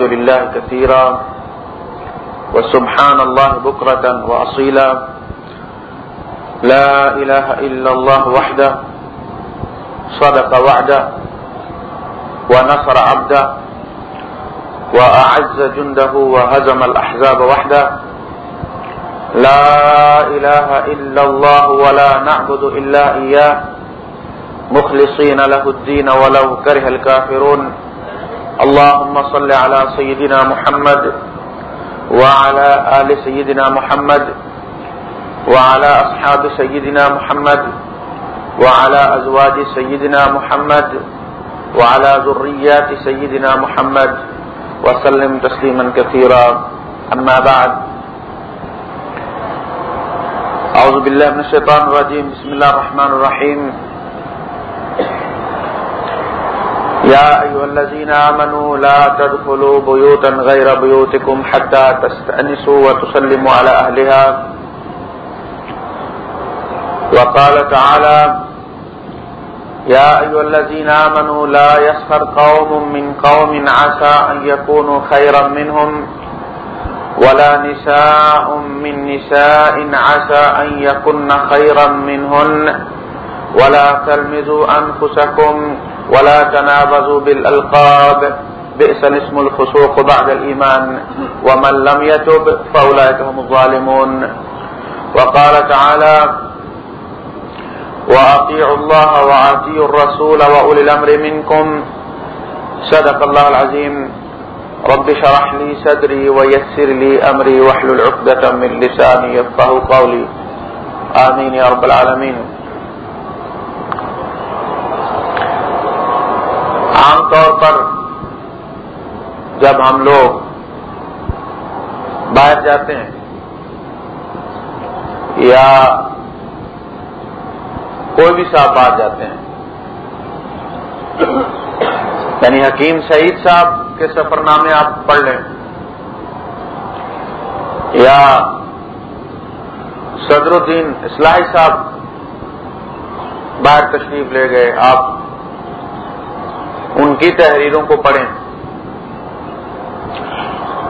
والحمد لله كثيرا وسبحان الله بكرة وأصيلا. لا إله إلا الله وحده، صدق وعده، ونصر عبده، وأعز جنده، وهزم الأحزاب وحده. لا إله إلا الله ولا نعبد إلا إياه. مخلصين له الدين ولو كره الكافرون. اللهم صل على سيدنا محمد وعلى آل سيدنا محمد وعلى أصحاب سيدنا محمد وعلى أزواج سيدنا محمد وعلى ذريات سيدنا محمد وسلم تسليما كثيرا. أما بعد، أعوذ بالله من الشيطان الرجيم. بسم الله الرحمن الرحيم. يا أيها الذين آمنوا لا تدخلوا بيوتا غير بيوتكم حتى تستأنسوا وتسلموا على أهلها. وقال تعالى يا أيها الذين آمنوا لا يسخر قوم من قوم عسى أن يكونوا خيرا منهم، ولا نساء من نساء عسى أن يكن خيرا منهن، ولا تلمزوا أنفسكم ولا ولا تنابزوا بالألقاب، بئس الاسم الفسوق بعد الإيمان، ومن لم يتب فأولئك هم الظالمون. وقال تعالى وأطيعوا الله وأطيعوا الرسول وأولي الأمر منكم. صدق الله العظيم. رب شرح لي صدري ويسر لي أمري واحلل عقدة من لساني يفقه قولي. آمين يا رب العالمين. عام طور پر جب ہم لوگ باہر جاتے ہیں یا کوئی بھی صاحب باہر جاتے ہیں یعنی حکیم سعید صاحب کے سفر نامے آپ پڑھ لیں، یا صدر الدین اصلاحی صاحب باہر تشریف لے گئے، آپ ان کی تحریروں کو پڑھیں۔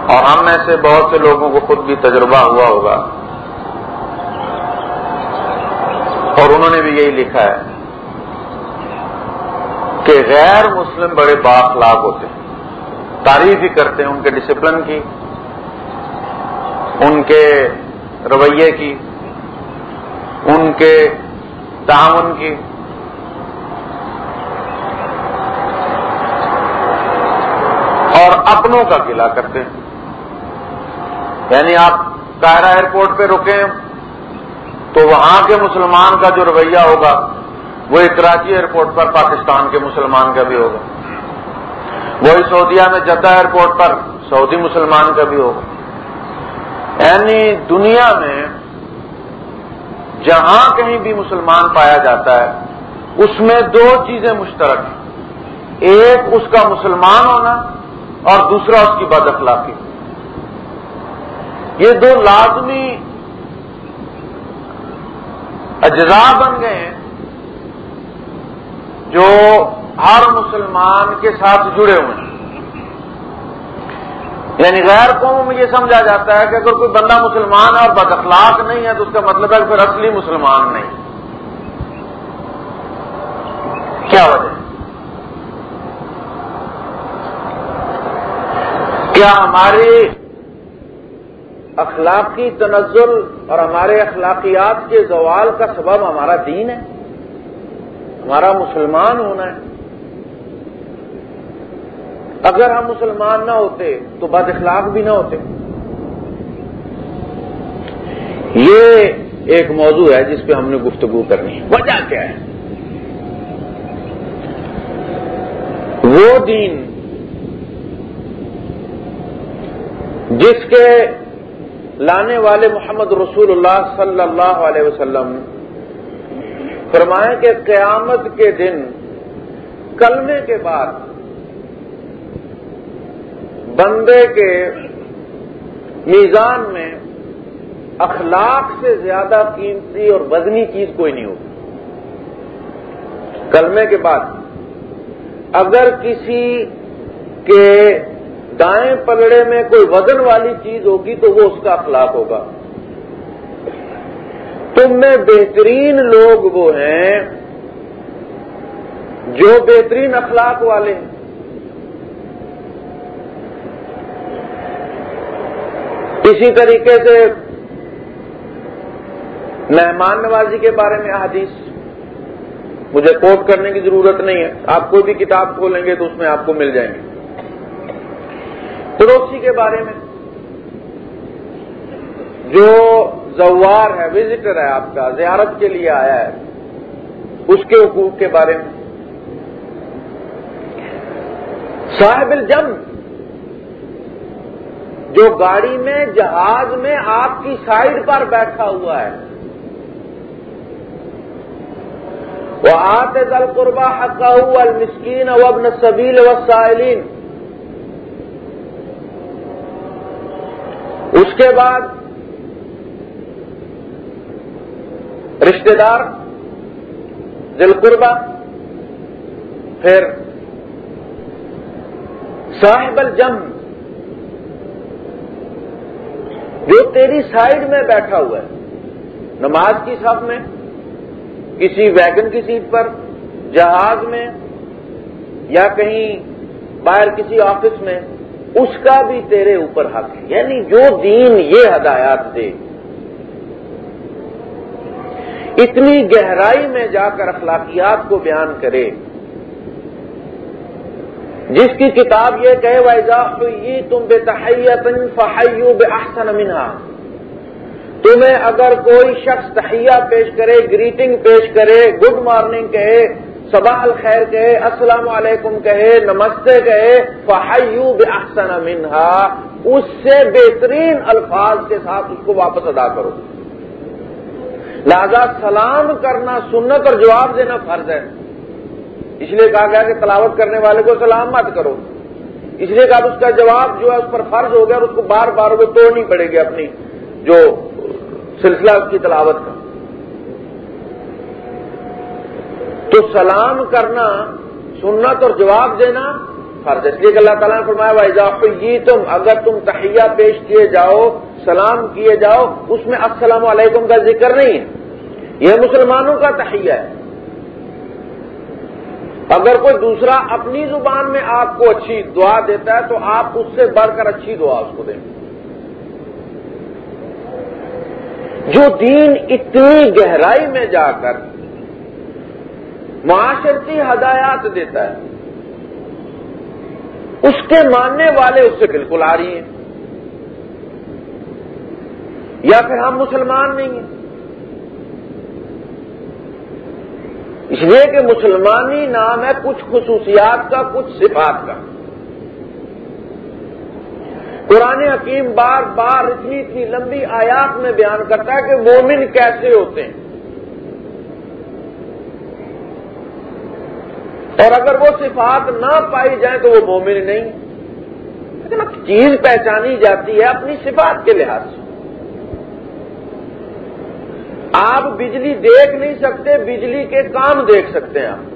اور ہم میں سے بہت سے لوگوں کو خود بھی تجربہ ہوا ہوگا۔ اور انہوں نے بھی یہی لکھا ہے کہ غیر مسلم بڑے باخلاق ہوتے ہیں، تعریف ہی کرتے ہیں ان کے ڈسپلن کی، ان کے رویے کی، ان کے تعاون کی اور اپنوں کا قلعہ کرتے ہیں۔ یعنی آپ قاہرہ ایئرپورٹ پہ رکیں تو وہاں کے مسلمان کا جو رویہ ہوگا وہی کراچی ایئرپورٹ پر، پاکستان کے مسلمان کا بھی ہوگا۔ وہی سعودیہ میں جدہ ایئرپورٹ پر، سعودی مسلمان کا بھی ہوگا۔ یعنی دنیا میں جہاں کہیں بھی مسلمان پایا جاتا ہے، اس میں دو چیزیں مشترک ہیں۔ ایک، اس کا مسلمان ہونا اور دوسرا اس کی بد اخلاقی۔ یہ دو لازمی اجزاء بن گئے ہیں جو ہر مسلمان کے ساتھ جڑے ہوئے ہیں۔ یعنی غیر قوم میں یہ سمجھا جاتا ہے کہ اگر کوئی بندہ مسلمان ہے اور بد اخلاق نہیں ہے تو اس کا مطلب ہے کہ پھر اصلی مسلمان نہیں۔ کیا وجہ؟ کیا ہمارے اخلاقی تنزل اور ہمارے اخلاقیات کے زوال کا سبب ہمارا دین ہے؟ ہمارا مسلمان ہونا ہے۔ اگر ہم مسلمان نہ ہوتے تو بد اخلاق بھی نہ ہوتے۔ یہ ایک موضوع ہے جس پہ ہم نے گفتگو کرنی ہے۔ وجہ کیا ہے؟ وہ دین جس کے لانے والے محمد رسول اللہ صلی اللہ علیہ وسلم فرمائیں کہ قیامت کے دن، کلمے کے بعد بندے کے میزان میں اخلاق سے زیادہ قیمتی اور وزنی چیز کوئی نہیں ہوگی۔ کلمے کے بعد، اگر کسی کے دائیں پلڑے میں کوئی وزن والی چیز ہوگی تو وہ اس کا اخلاق ہوگا۔ تم میں بہترین لوگ وہ ہیں جو بہترین اخلاق والے ہیں۔ اسی طریقے سے مہمان نوازی کے بارے میں حدیث مجھے کوٹ کرنے کی ضرورت نہیں ہے۔ آپ کوئی بھی کتاب کھولیں گے تو اس میں آپ کو مل جائیں گے۔ پڑوسی کے بارے میں۔ جو زوار ہے وزٹر ہے آپ کا، زیارت کے لیے آیا ہے، اس کے حقوق کے بارے میں۔ صاحب الجم جو گاڑی میں، جہاز میں آپ کی سائڈ پر بیٹھا ہوا ہے۔ وہ آتے دل قربا حقا المسکین وابن سبیل وسائلین اس کے بعد رشتے دار دل قربا پھر صاحب الجم، جو تیری سائڈ میں بیٹھا ہوا ہے، نماز کی صف میں، کسی ویگن کی سیٹ پر، جہاز میں، یا کہیں باہر کسی آفس میں اس کا بھی تیرے اوپر حق ہے۔ یعنی جو دین یہ ہدایات دے۔ اتنی گہرائی میں جا کر اخلاقیات کو بیان کرے۔ جس کی کتاب یہ کہے وائزا یہ تم بے تحیت فہیو بے احسن منہا تمہیں اگر کوئی شخص تحیہ پیش کرے گریٹنگ پیش کرے گڈ مارننگ کہے صباح الخیر کہے، السلام علیکم کہے، نمستے کہے فہیو بے منہا اس سے بہترین الفاظ کے ساتھ اس کو واپس ادا کرو۔ لہذا سلام کرنا سنت اور جواب دینا فرض ہے۔ اس لیے کہا گیا کہ تلاوت کرنے والے کو سلام مت کرو۔ اس لیے کہا اس کا جواب جو ہے اس پر فرض ہو گیا اور اس کو بار بار وہ توڑنی پڑے گی اپنی جو سلسلہ اس کی تلاوت کا۔ تو سلام کرنا سنت اور جواب دینا فرض اس لیے کہ اللہ تعالیٰ نے فرمایا بھائی یہ تم اگر تم تحیہ پیش کیے جاؤ، سلام کیے جاؤ، اس میں السلام علیکم کا ذکر نہیں ہے۔ یہ مسلمانوں کا تحیہ ہے۔ اگر کوئی دوسرا اپنی زبان میں آپ کو اچھی دعا دیتا ہے، تو آپ اس سے بڑھ کر اچھی دعا اس کو دیں۔ جو دین اتنی گہرائی میں جا کر معاشرتی ہدایات دیتا ہے۔ اس کے ماننے والے اس سے بالکل آ رہی ہیں۔ یا پھر ہم مسلمان نہیں ہیں۔ اس لیے کہ مسلمانی نام ہے کچھ خصوصیات کا، کچھ صفات کا۔ قرآن حکیم بار بار اتنی اتنی لمبی آیات میں بیان کرتا ہے کہ مومن کیسے ہوتے ہیں۔ اور اگر وہ صفات نہ پائی جائیں تو وہ مومن نہیں۔ لیکن اب چیز پہچانی جاتی ہے اپنی صفات کے لحاظ سے۔ آپ بجلی دیکھ نہیں سکتے، بجلی کے کام دیکھ سکتے ہیں آپ۔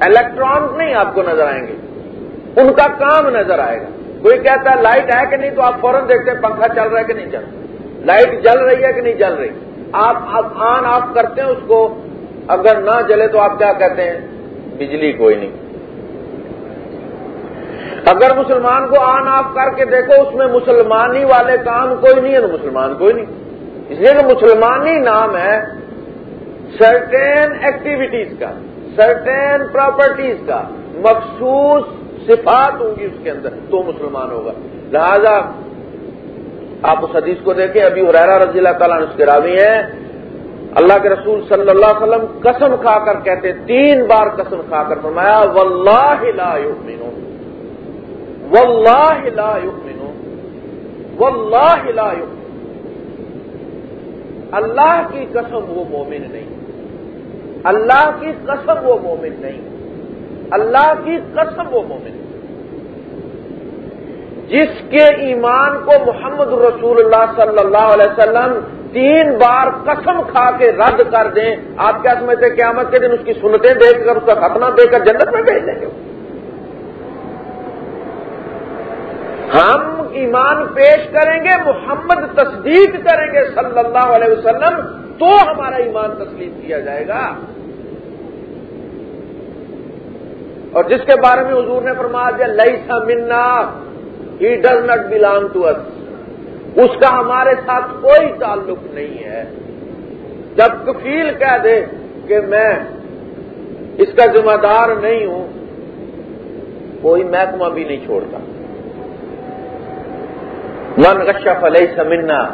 الیکٹرانک نہیں آپ کو نظر آئیں گے۔ ان کا کام نظر آئے گا۔ کوئی کہتا ہے لائٹ ہے کہ نہیں تو آپ فوراً دیکھتے ہیں پنکھا چل رہا ہے کہ نہیں چل رہا۔ لائٹ جل رہی ہے کہ نہیں جل رہی۔ آپ آن آف کرتے ہیں اس کو۔ اگر نہ جلے تو آپ کیا کہتے ہیں؟ بجلی کوئی نہیں۔ اگر مسلمان کو آن آف کر کے دیکھو، اس میں مسلمانی والے کام کوئی نہیں ہے تو مسلمان کوئی نہیں۔ اس لیے کہ مسلمانی نام ہے سرٹین ایکٹیویٹیز کا سرٹین پراپرٹیز کا۔ مخصوص صفات ہوں گی اس کے اندر، تو مسلمان ہوگا۔ لہذا، آپ اس حدیث کو دیکھیں ابھی حریرا رضی اللہ تعالیٰ نے اس کے راوی ہیں۔ اللہ کے رسول صلی اللہ علیہ وسلم قسم کھا کر کہتے تین بار قسم کھا کر فرمایا، واللہ لا یؤمنو واللہ لا یؤمنو واللہ لا اللہ کی قسم وہ مومن نہیں۔ اللہ کی قسم وہ مومن نہیں۔ اللہ کی قسم وہ مومن جس کے ایمان کو محمد رسول اللہ صلی اللہ علیہ وسلم تین بار قسم کھا کے رد کر دیں۔ آپ کیا سمجھتے قیامت کے دن اس کی سنتیں دیکھ کر، اس کا ختمہ دے کر جنت میں بھیج دیں گے؟ ہم ایمان پیش کریں گے، محمد تصدیق کریں گے صلی اللہ علیہ وسلم، تو ہمارا ایمان تسلیم کیا جائے گا۔ اور جس کے بارے میں حضور نے فرما دیا لئی سا منا ہی does not belong to us اس کا ہمارے ساتھ کوئی تعلق نہیں ہے۔ جب کفیل کہہ دے کہ میں اس کا ذمہ دار نہیں ہوں، کوئی محکمہ بھی نہیں چھوڑتا۔ من غشہ فلئی سمنا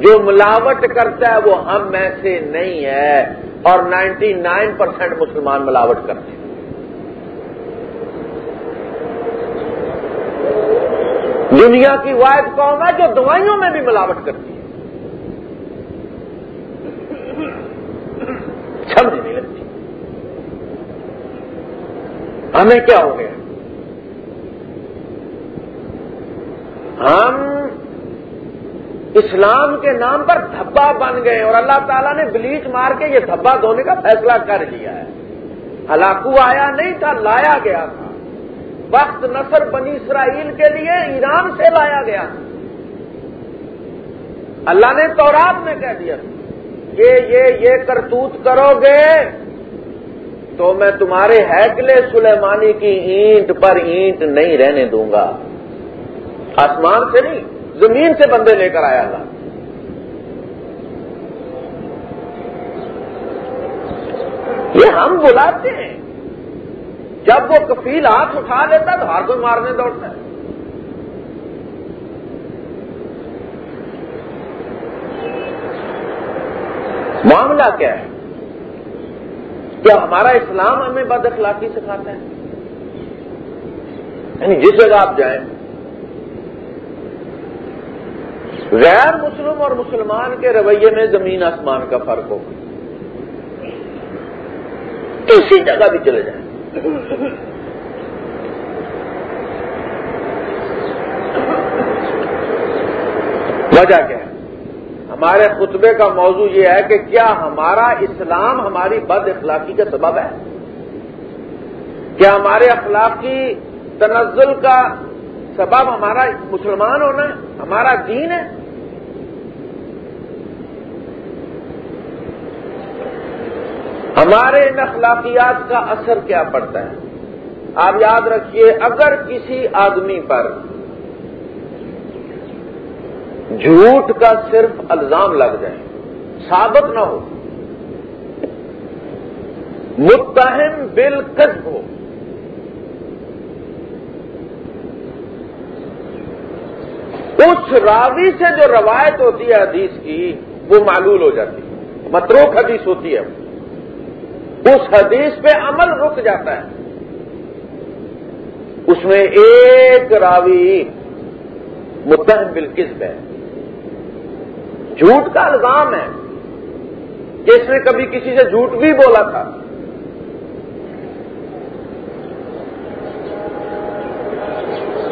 جو ملاوٹ کرتا ہے وہ ہم میں سے نہیں ہے اور نائنٹی نائن پرسینٹ مسلمان ملاوٹ کرتے ہیں۔ دنیا کی واحد قوم ہے جو دوائیوں میں بھی ملاوٹ کرتی ہے۔ سمجھ نہیں لگتی۔ ہمیں کیا ہو گیا؟ ہم اسلام کے نام پر دھبا بن گئے اور اللہ تعالیٰ نے بلیچ مار کے یہ دھبا دھونے کا فیصلہ کر لیا ہے۔ ہلاکو آیا نہیں تھا، لایا گیا۔ تھا وقت نصر بنی اسرائیل کے لیے ایران سے لایا گیا۔ اللہ نے تورات میں کہہ دیا یہ یہ یہ کرتوت کرو گے تو میں تمہارے ہیکلے سلیمانی کی اینٹ پر اینٹ نہیں رہنے دوں گا۔ آسمان سے نہیں، زمین سے بندے لے کر آیا اللہ۔ یہ ہم بلاتے ہیں۔ جب وہ کفیل ہاتھ اٹھا لیتا تو ہر کوئی مارنے دوڑتا ہے۔ معاملہ کیا ہے؟ کیا ہمارا اسلام ہمیں بد اخلاقی سکھاتا ہے۔ یعنی جس جگہ آپ جائیں، غیر مسلم اور مسلمان کے رویے میں زمین آسمان کا فرق ہوگا۔ کسی جگہ بھی چلے جائیں۔ وجہ کیا ہے؟ ہمارے خطبے کا موضوع یہ ہے کہ کیا ہمارا اسلام ہماری بد اخلاقی کا سبب ہے؟ کیا ہمارے اخلاقی تنزل کا سبب ہمارا مسلمان ہونا ہے؟ ہمارا دین ہے؟ ہمارے ان اخلاقیات کا اثر کیا پڑتا ہے؟ آپ یاد رکھیے، اگر کسی آدمی پر جھوٹ کا صرف الزام لگ جائے، ثابت نہ ہو متہم بل ہو، اس راوی سے جو روایت ہوتی ہے حدیث کی، وہ معلول ہو جاتی ہے، متروک حدیث ہوتی ہے۔ اس حدیث پہ عمل رک جاتا ہے۔ اس میں ایک راوی متحم بالکسب ہے۔ جھوٹ کا الزام ہے کہ اس نے کبھی کسی سے جھوٹ بھی بولا تھا۔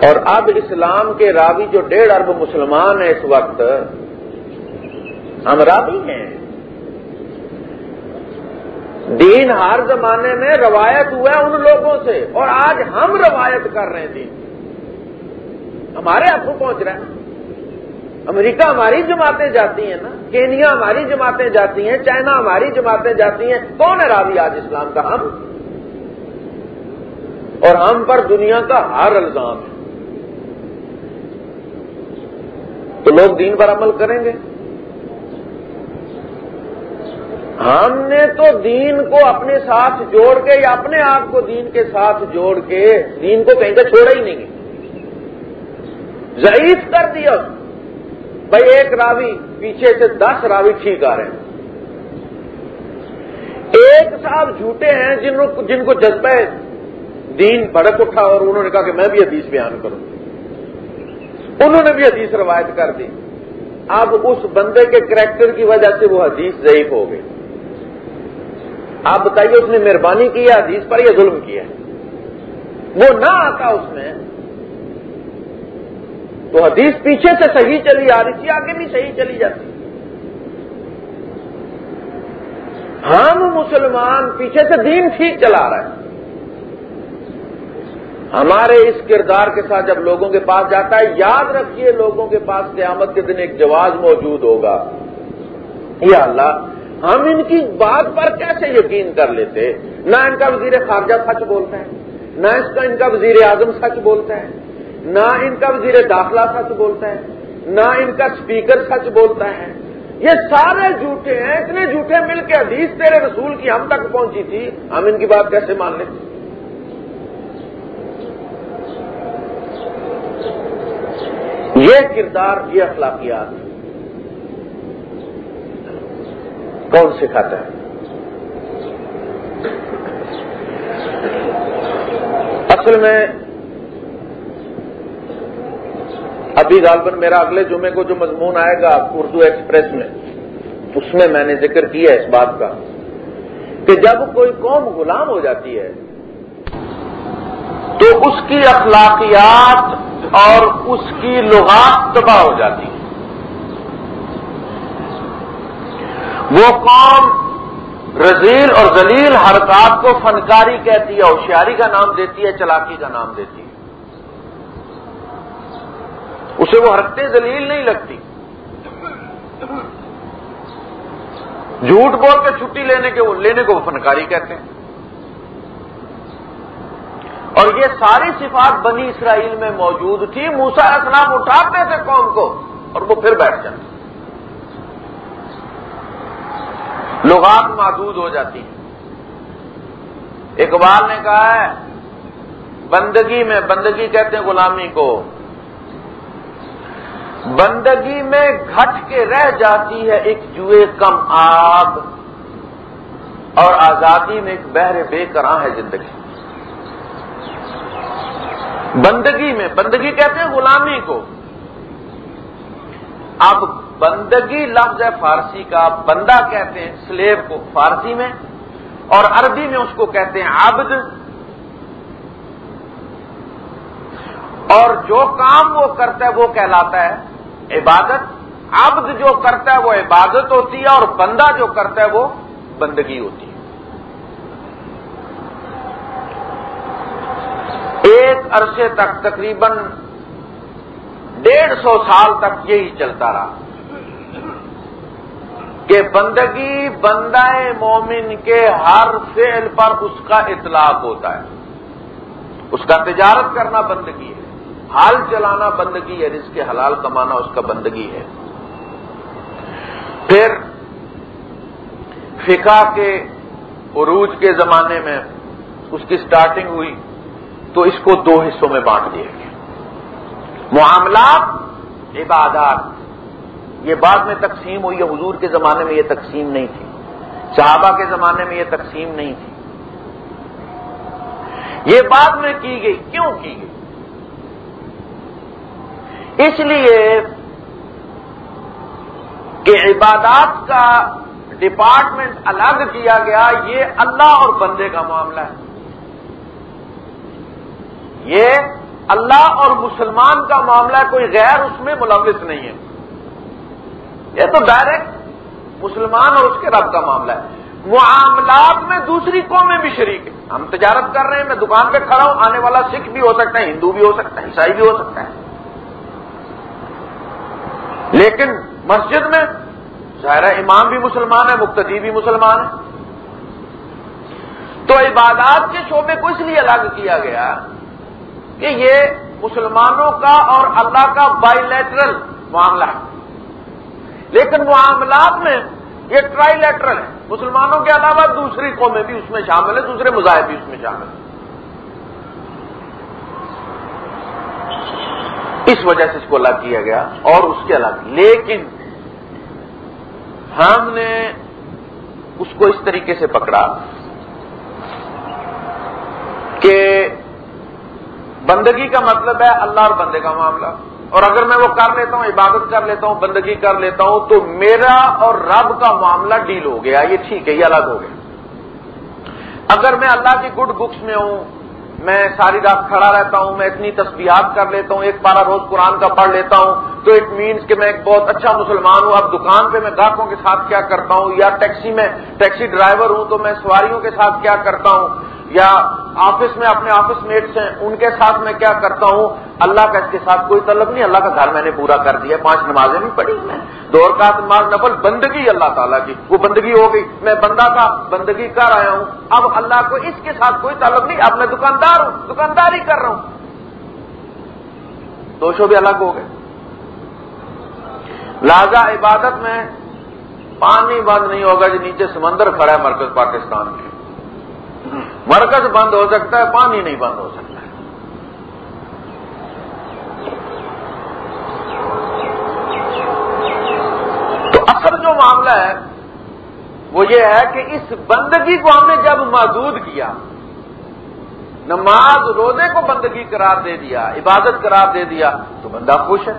اور اب اسلام کے راوی جو ڈیڑھ ارب مسلمان ہیں اس وقت، ہم راوی ہیں۔ دین ہر زمانے میں روایت ہوا ہے ان لوگوں سے اور آج ہم روایت کر رہے ہیں دین ہمارے ہاتھوں پہنچ رہا ہے۔ امریکہ ہماری جماعتیں جاتی ہیں نا، کینیا ہماری جماعتیں جاتی ہیں، چائنا ہماری جماعتیں جاتی ہیں۔ کون ہے راوی آج اسلام کا؟ ہم۔ اور ہم پر دنیا کا ہر الزام ہے۔ تو لوگ دین پر عمل کریں گے۔ ہم نے تو دین کو اپنے ساتھ جوڑ کے یا اپنے آپ کو دین کے ساتھ جوڑ کے دین کو کہیں کا چھوڑا ہی نہیں۔ ضعیف کر دیا۔ بھائی ایک راوی پیچھے سے دس راوی ٹھیک آ رہے ہیں۔ ایک صاحب جھوٹے ہیں جن جن کو جذبہ دین بڑک اٹھا اور انہوں نے کہا کہ میں بھی حدیث بیان کروں۔ انہوں نے بھی حدیث روایت کر دی۔ اب اس بندے کے کریکٹر کی وجہ سے وہ حدیث ضعیف ہو گئی۔ آپ بتائیے اس نے مہربانی کی ہے، حدیث پر یا ظلم کیا وہ نہ آتا اس میں، تو حدیث پیچھے سے صحیح چلی آ رہی تھی، آگے بھی صحیح چلی جاتی۔ ہم مسلمان پیچھے سے دین ٹھیک چلا رہا ہے ہمارے اس کردار کے ساتھ جب لوگوں کے پاس جاتا ہے، یاد رکھیے لوگوں کے پاس قیامت کے دن ایک جواز موجود ہوگا۔ یا اللہ ہم ان کی بات پر کیسے یقین کر لیتے؟ نہ ان کا وزیر خارجہ سچ بولتا ہے، نہ اس کا ان کا وزیر اعظم سچ بولتا ہے، نہ ان کا وزیر داخلہ سچ بولتا ہے، نہ ان کا اسپیکر سچ بولتا ہے۔ یہ سارے جھوٹے ہیں، اتنے جھوٹے مل کے حدیث تیرے رسول کی ہم تک پہنچی تھی، ہم ان کی بات کیسے مان لیتے؟ یہ کردار، یہ اخلاقیات۔ کون سکھاتا ہے؟ اصل میں ابھی غالباً میرا اگلے جمعے کو جو مضمون آئے گا اردو ایکسپریس میں، اس میں میں نے ذکر کیا اس بات کا کہ جب کوئی قوم غلام ہو جاتی ہے، تو اس کی اخلاقیات اور اس کی لغات تباہ ہو جاتی ہے۔ وہ قوم رزیل اور ذلیل حرکات کو فنکاری کہتی ہے ہوشیاری کا نام دیتی ہے، چلاکی کا نام دیتی ہے۔ اسے وہ حرکتیں ذلیل نہیں لگتی۔ جھوٹ بول کے چھٹی لینے کے لینے کو وہ فنکاری کہتے ہیں۔ اور یہ ساری صفات بنی اسرائیل میں موجود تھی۔ موسا اسلام اٹھاتے تھے قوم کو اور وہ پھر بیٹھ جاتے۔ لغات محدود ہو جاتی ہیں۔ اقبال نے کہا ہے، بندگی میں، بندگی کہتے ہیں غلامی کو، بندگی میں گھٹ کے رہ جاتی ہے ایک جوئے کم آگ، اور آزادی میں ایک بہر بے کراں ہے زندگی۔ بندگی میں، بندگی کہتے ہیں غلامی کو۔ اب بندگی لفظ ہے فارسی کا بندہ کہتے ہیں سلیب کو فارسی میں اور عربی میں اس کو کہتے ہیں عبد اور جو کام وہ کرتا ہے وہ کہلاتا ہے عبادت عبد جو کرتا ہے وہ عبادت ہوتی ہے اور بندہ جو کرتا ہے وہ بندگی ہوتی ہے ایک عرصے تک تقریباً ڈیڑھ سو سال تک یہی چلتا رہا۔ کہ بندگی بندہ مومن کے ہر فعل پر اس کا اطلاق ہوتا ہے۔ اس کا تجارت کرنا بندگی ہے۔ حال چلانا بندگی ہے جس کے حلال کمانا اس کا بندگی ہے۔ پھر فقہ کے عروج کے زمانے میں اس کی سٹارٹنگ ہوئی تو اس کو دو حصوں میں بانٹ دیا گیا معاملات، عبادات۔ یہ بعد میں تقسیم ہوئی ہے حضور کے زمانے میں یہ تقسیم نہیں تھی۔ صحابہ کے زمانے میں یہ تقسیم نہیں تھی۔ یہ بعد میں کی گئی، کیوں کی گئی؟ اس لیے کہ عبادات کا ڈپارٹمنٹ الگ کیا گیا، یہ اللہ اور بندے کا معاملہ ہے۔ یہ اللہ اور مسلمان کا معاملہ کوئی غیر اس میں ملوث نہیں ہے۔ یہ تو ڈائریکٹ مسلمان اور اس کے رب کا معاملہ ہے۔ معاملات میں دوسری قومیں بھی شریک ہیں۔ ہم تجارت کر رہے ہیں، میں دکان پہ کھڑا ہوں، آنے والا سکھ بھی ہو سکتا ہے، ہندو بھی ہو سکتا ہے، عیسائی بھی ہو سکتا ہے۔ لیکن مسجد میں ظاہر امام بھی مسلمان ہے، مقتدی بھی مسلمان ہے۔ تو عبادات کے شعبے کو اس لیے الگ کیا گیا کہ یہ مسلمانوں کا اور اللہ کا بائی لیٹرل معاملہ ہے۔ لیکن معاملات میں یہ ٹرائی لیٹرل ہے۔ مسلمانوں کے علاوہ دوسری قومیں بھی اس میں شامل ہیں، دوسرے مذاہب بھی اس میں شامل ہیں۔ اس وجہ سے اس کو الگ کیا گیا اور اس کے الگ۔ لیکن ہم نے اس کو اس طریقے سے پکڑا کہ بندگی کا مطلب ہے اللہ اور بندے کا معاملہ۔ اور اگر میں وہ کر لیتا ہوں، عبادت کر لیتا ہوں، بندگی کر لیتا ہوں، تو میرا اور رب کا معاملہ ڈیل ہو گیا۔ یہ ٹھیک ہے، یہ الگ ہو گیا۔ اگر میں اللہ کی گڈ بکس میں ہوں، میں ساری رات کھڑا رہتا ہوں، میں اتنی تصویرات کر لیتا ہوں، ایک پارا روز قرآن کا پڑھ لیتا ہوں، تو اٹ مینس کہ میں ایک بہت اچھا مسلمان ہوں۔ اب دکان پہ میں گاہکوں کے ساتھ کیا کرتا ہوں؟ یا ٹیکسی میں ٹیکسی ڈرائیور ہوں، تو میں سواریوں کے ساتھ کیا کرتا ہوں؟ یا آفس میں اپنے آفس میٹس ہیں، ان کے ساتھ میں کیا کرتا ہوں؟ اللہ کا اس کے ساتھ کوئی طلب نہیں، اللہ کا گھر میں نے پورا کر دیا، پانچ نمازیں بھی پڑھی میں۔ دور کا نماز نفل، بندگی اللہ تعالیٰ کی، وہ بندگی ہو گئی۔ میں بندہ کا بندگی کر آیا ہوں۔ اب اللہ کو اس کے ساتھ کوئی تعلق نہیں، اب میں دکاندار ہوں، دکانداری کر رہا ہوں۔ دو شو بھی الگ ہو گئے۔ لہذا عبادت میں پانی بند نہیں ہوگا جو نیچے سمندر کھڑا ہے مرکز پاکستان کے مرکز بند ہو سکتا ہے، پانی نہیں بند ہو سکتا ہے۔ تو اصل جو معاملہ ہے، وہ یہ ہے کہ اس بندگی کو ہم نے جب محدود کیا، نماز روزے کو بندگی قرار دے دیا، عبادت قرار دے دیا، تو بندہ خوش ہے۔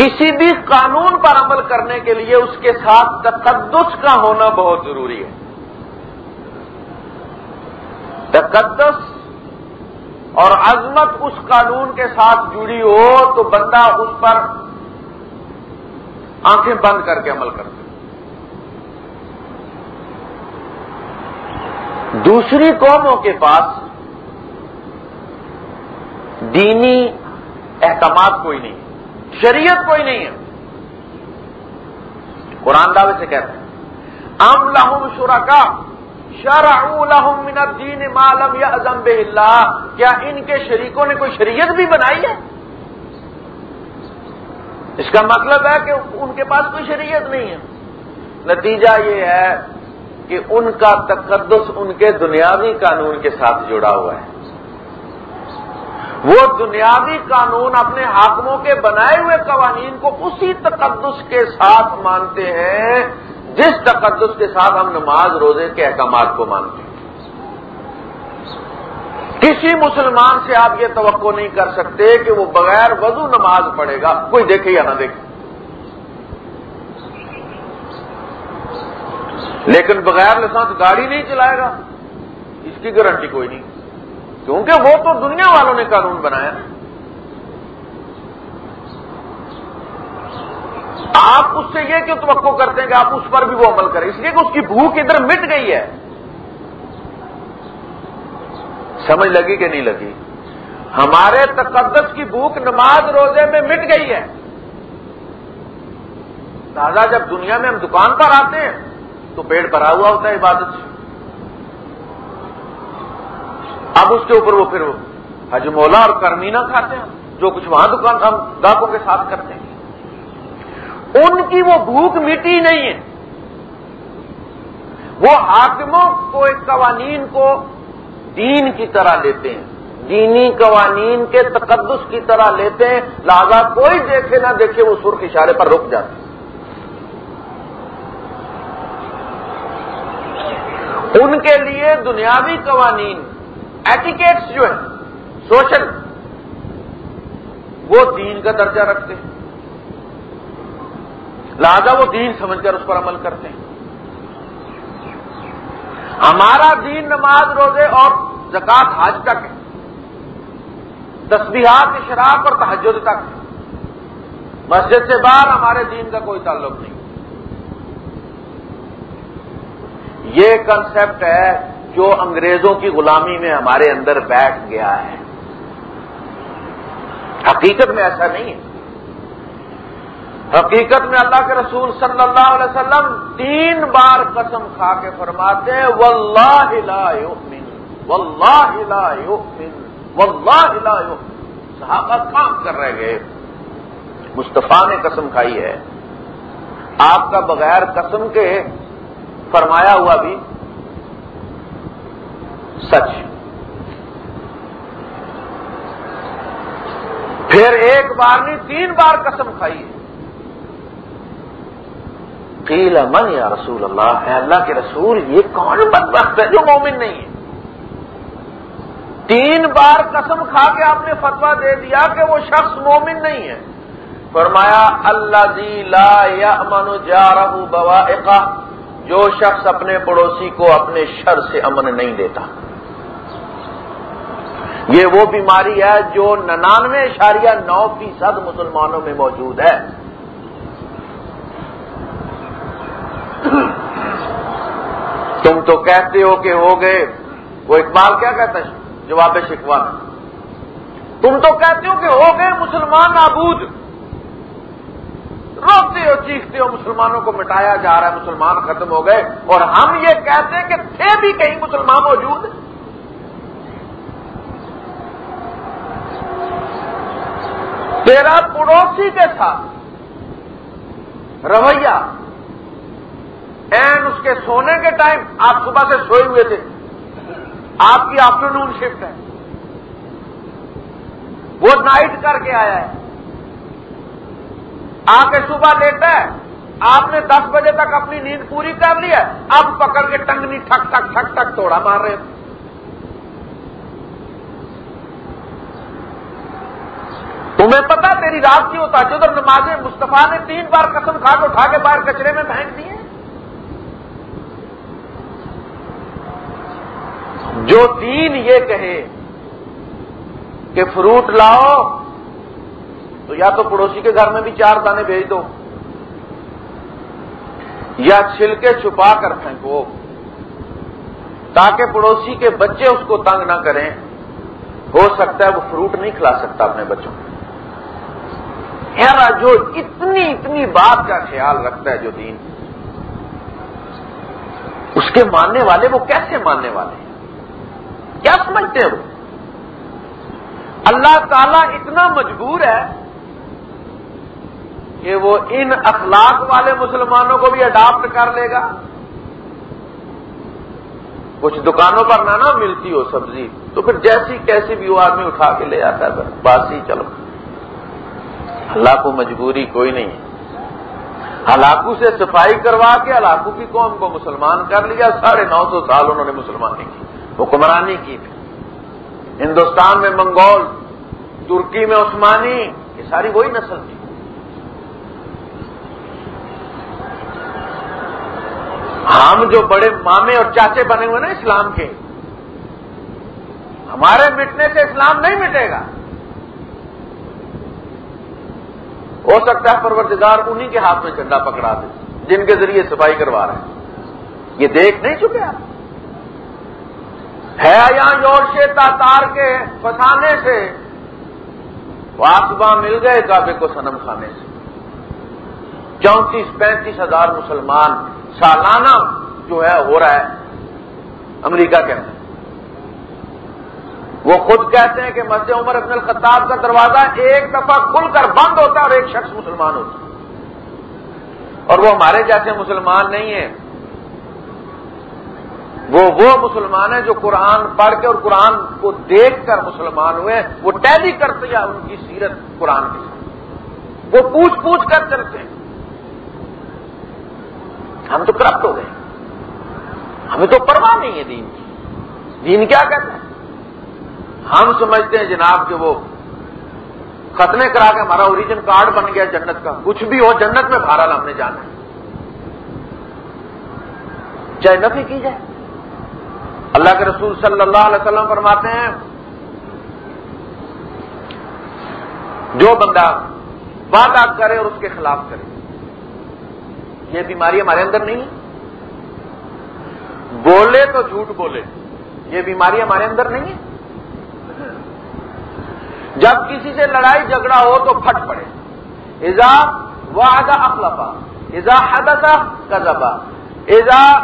کسی بھی قانون پر عمل کرنے کے لیے اس کے ساتھ تقدس کا ہونا بہت ضروری ہے۔ تقدس اور عظمت اس قانون کے ساتھ جڑی ہو تو بندہ اس پر آنکھیں بند کر کے عمل کرتا دوسری قوموں کے پاس دینی احکامات کوئی نہیں۔ شریعت کوئی نہیں ہے۔ قرآن دعوے سے کہتے ہیں ام لہم شرا کا لہم من الدین مالم یا ازم اللہ۔ کیا ان کے شریکوں نے کوئی شریعت بھی بنائی ہے؟ اس کا مطلب ہے کہ ان کے پاس کوئی شریعت نہیں ہے۔ نتیجہ یہ ہے کہ ان کا تقدس ان کے دنیاوی قانون کے ساتھ جڑا ہوا ہے۔ وہ دنیاوی قانون اپنے حاکموں کے بنائے ہوئے قوانین کو اسی تقدس کے ساتھ مانتے ہیں، جس تقدس کے ساتھ ہم نماز، روزے کے احکامات کو مانتے ہیں۔ کسی مسلمان سے آپ یہ توقع نہیں کر سکتے کہ وہ بغیر وضو نماز پڑھے گا۔ کوئی دیکھے یا نہ دیکھے۔ لیکن بغیر لسانس گاڑی نہیں چلائے گا۔ اس کی گارنٹی کوئی نہیں۔ کیونکہ وہ تو دنیا والوں نے قانون بنایا۔ آپ اس سے یہ کیوں توقع کرتے ہیں کہ آپ اس پر بھی وہ عمل کریں؟ اس لیے کہ اس کی بھوک ادھر مٹ گئی ہے۔ سمجھ لگی کہ نہیں لگی؟ ہمارے تقدس کی بھوک نماز روزے میں مٹ گئی ہے۔ دادا، جب دنیا میں ہم دکان پر آتے ہیں تو پیٹ بھرا ہوا ہوتا ہے عبادت سے۔ اب اس کے اوپر وہ پھر حج مولا اور کرمینا کھاتے ہیں، جو کچھ وہاں دکان ہم گاہکوں کے ساتھ کرتے ہیں۔ ان کی وہ بھوک میٹی نہیں ہے۔ وہ حاکموں کو، ایک قوانین کو دین کی طرح لیتے ہیں۔ دینی قوانین کے تقدس کی طرح لیتے ہیں۔ لہذا کوئی دیکھے نہ دیکھے وہ سرخ اشارے پر رک جاتے ہیں۔ ان کے لیے دنیاوی قوانین ایٹیکیٹس جو ہیں سوشل وہ دین کا درجہ رکھتے ہیں۔ لہذا وہ دین سمجھ کر اس پر عمل کرتے ہیں۔ ہمارا دین نماز، روزے اور زکات حج تک ہے۔ تسبیحات شراب اور تحجد تک ہے۔ مسجد سے باہر ہمارے دین کا کوئی تعلق نہیں۔ یہ کنسپٹ ہے جو انگریزوں کی غلامی میں ہمارے اندر بیٹھ گیا ہے۔ حقیقت میں ایسا نہیں ہے۔ حقیقت میں اللہ کے رسول صلی اللہ علیہ وسلم تین بار قسم کھا کے فرماتے ہیں، واللہ لا یؤمن، واللہ لا یؤمن، واللہ لا یؤمن۔ صحابہ کام کر رہے گئے مصطفیٰ نے قسم کھائی ہے۔ آپ کا بغیر قسم کے فرمایا ہوا بھی سچ۔ پھر ایک بار نہیں، تین بار قسم کھائی قیل من یا رسول اللہ ہے اللہ کے رسول، یہ کون بدبخت ہے جو مومن نہیں ہے؟ تین بار قسم کھا کے آپ نے فتوا دے دیا کہ وہ شخص مومن نہیں ہے۔ فرمایا اللہ دی لا یا امن جا رہا جو شخص اپنے پڑوسی کو اپنے شر سے امن نہیں دیتا۔ یہ وہ بیماری ہے جو ننانوے اشاریہ نو فیصد مسلمانوں میں موجود ہے۔ تم تو کہتے ہو کہ ہو گئے۔ وہ اقبال کیا کہتا ہے؟ جواب شکوا میں۔ تم تو کہتے ہو کہ ہو گئے مسلمان نابود۔ روتے ہو، چیختے ہو، مسلمانوں کو مٹایا جا رہا ہے، مسلمان ختم ہو گئے۔ اور ہم یہ کہتے ہیں کہ تھے بھی کہیں مسلمان موجود۔ تیرا پڑوسی کے ساتھ رویہ۔ این اس کے سونے کے ٹائم آپ صبح سے سوئے ہوئے تھے۔ آپ کی آفٹر نون شفٹ ہے۔ وہ نائٹ کر کے آیا ہے۔ آ کے صبح لیتا ہے۔ آپ نے دس بجے تک اپنی نیند پوری کر لی ہے۔ اب پکڑ کے ٹنگنی ٹھک ٹھک ٹھک ٹھک توڑا مار رہے تمہیں پتا تیری رات کی ہوتا جو ادھر نمازیں مصطفیٰ نے تین بار قسم کھا کے اٹھا کے باہر کچرے میں پھینک دیے جو دین یہ کہے کہ فروٹ لاؤ، تو یا تو پڑوسی کے گھر میں بھی چار دانے بھیج دو، یا چھلکے چھپا کر پھینکو، تاکہ پڑوسی کے بچے اس کو تنگ نہ کریں۔ ہو سکتا ہے وہ فروٹ نہیں کھلا سکتا اپنے بچوں کو۔ جو اتنی اتنی بات کا خیال رکھتا ہے جو دین۔ اس کے ماننے والے وہ کیسے ماننے والے ہیں؟ کیا سمجھتے ہیں وہ؟ اللہ تعالیٰ اتنا مجبور ہے کہ وہ ان اخلاق والے مسلمانوں کو بھی اڈاپٹ کر لے گا۔ کچھ دکانوں پر نہ نہ ملتی ہو سبزی، تو پھر جیسی کیسی بھی وہ آدمی اٹھا کے لے آتا ہے باسی چلو۔ اللہ کو مجبوری کوئی نہیں۔ ہلاکو سے صفائی کروا کے ہلاکو کی قوم کو مسلمان کر لیا۔ ساڑھے نو سو سال انہوں نے مسلمانی کی حکمرانی کی تھی۔ ہندوستان میں منگول، ترکی میں عثمانی، یہ ساری وہی نسل تھی۔ ہم جو بڑے مامے اور چاچے بنے ہوئے نا اسلام کے، ہمارے مٹنے سے اسلام نہیں مٹے گا۔ ہو سکتا ہے پروردگار انہی کے ہاتھ میں جھنڈا پکڑا دے، جن کے ذریعے صفائی کروا رہے ہیں۔ یہ دیکھ نہیں چکے آپ؟ ہے یہاں یور شیتا تار کے فسانے سے؟ واسبا مل گئے کعبے کو سنم کھانے سے۔ چونتیس پینتیس ہزار مسلمان سالانہ جو ہے ہو رہا ہے، امریکہ کے اندر۔ وہ خود کہتے ہیں کہ مسجد عمر ابن الخطاب کا دروازہ ایک دفعہ کھل کر بند ہوتا ہے اور ایک شخص مسلمان ہوتا ہے۔ اور وہ ہمارے جیسے مسلمان نہیں ہیں۔ وہ وہ مسلمان ہیں جو قرآن پڑھ کے اور قرآن کو دیکھ کر مسلمان ہوئے ہیں۔ وہ ٹیلی کرتے ہیں ان کی سیرت قرآن کے ساتھ وہ پوچھ پوچھ کر چلتے ہیں۔ ہم تو کرپٹ ہو گئے ہمیں تو پرواہ نہیں ہے دین کی۔ دین کیا کہتے ہیں؟ ہم سمجھتے ہیں جناب کہ وہ ختنے کرا کے ہمارا اوریجن کارڈ بن گیا جنت کا۔ کچھ بھی ہو، جنت میں بھارا ہم نے جانا ہے۔ چاہے نفی کی جائے؟ اللہ کے رسول صلی اللہ علیہ وسلم فرماتے ہیں، جو بندہ وعدہ کرے اور اس کے خلاف کرے، یہ بیماری ہمارے اندر نہیں بولے تو جھوٹ بولے، یہ بیماری ہمارے اندر نہیں ہے۔ جب کسی سے لڑائی جھگڑا ہو تو پھٹ پڑے۔ ایزا وعدہ اخلفا ایزا حدث کذبا ایزا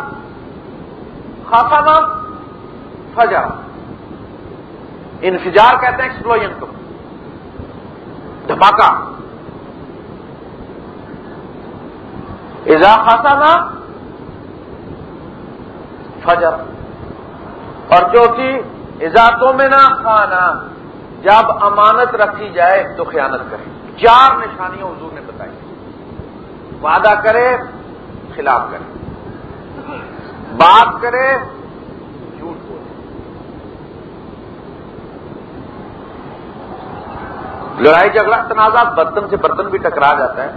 خاصا فجا انفجار کہتے ہیں ایکسپلوژن کو۔ دھماکہ۔ ایزا خاصا فجر۔ اور چوتھی ایزا تو میں نہ کھانا جب امانت رکھی جائے تو خیانت کرے۔ چار نشانیاں حضور نے بتائی۔ وعدہ کرے، خلاف کرے۔ بات کرے، جھوٹ بولے۔ لڑائی جھگڑا تنازع برتن سے برتن بھی ٹکرا جاتا ہے۔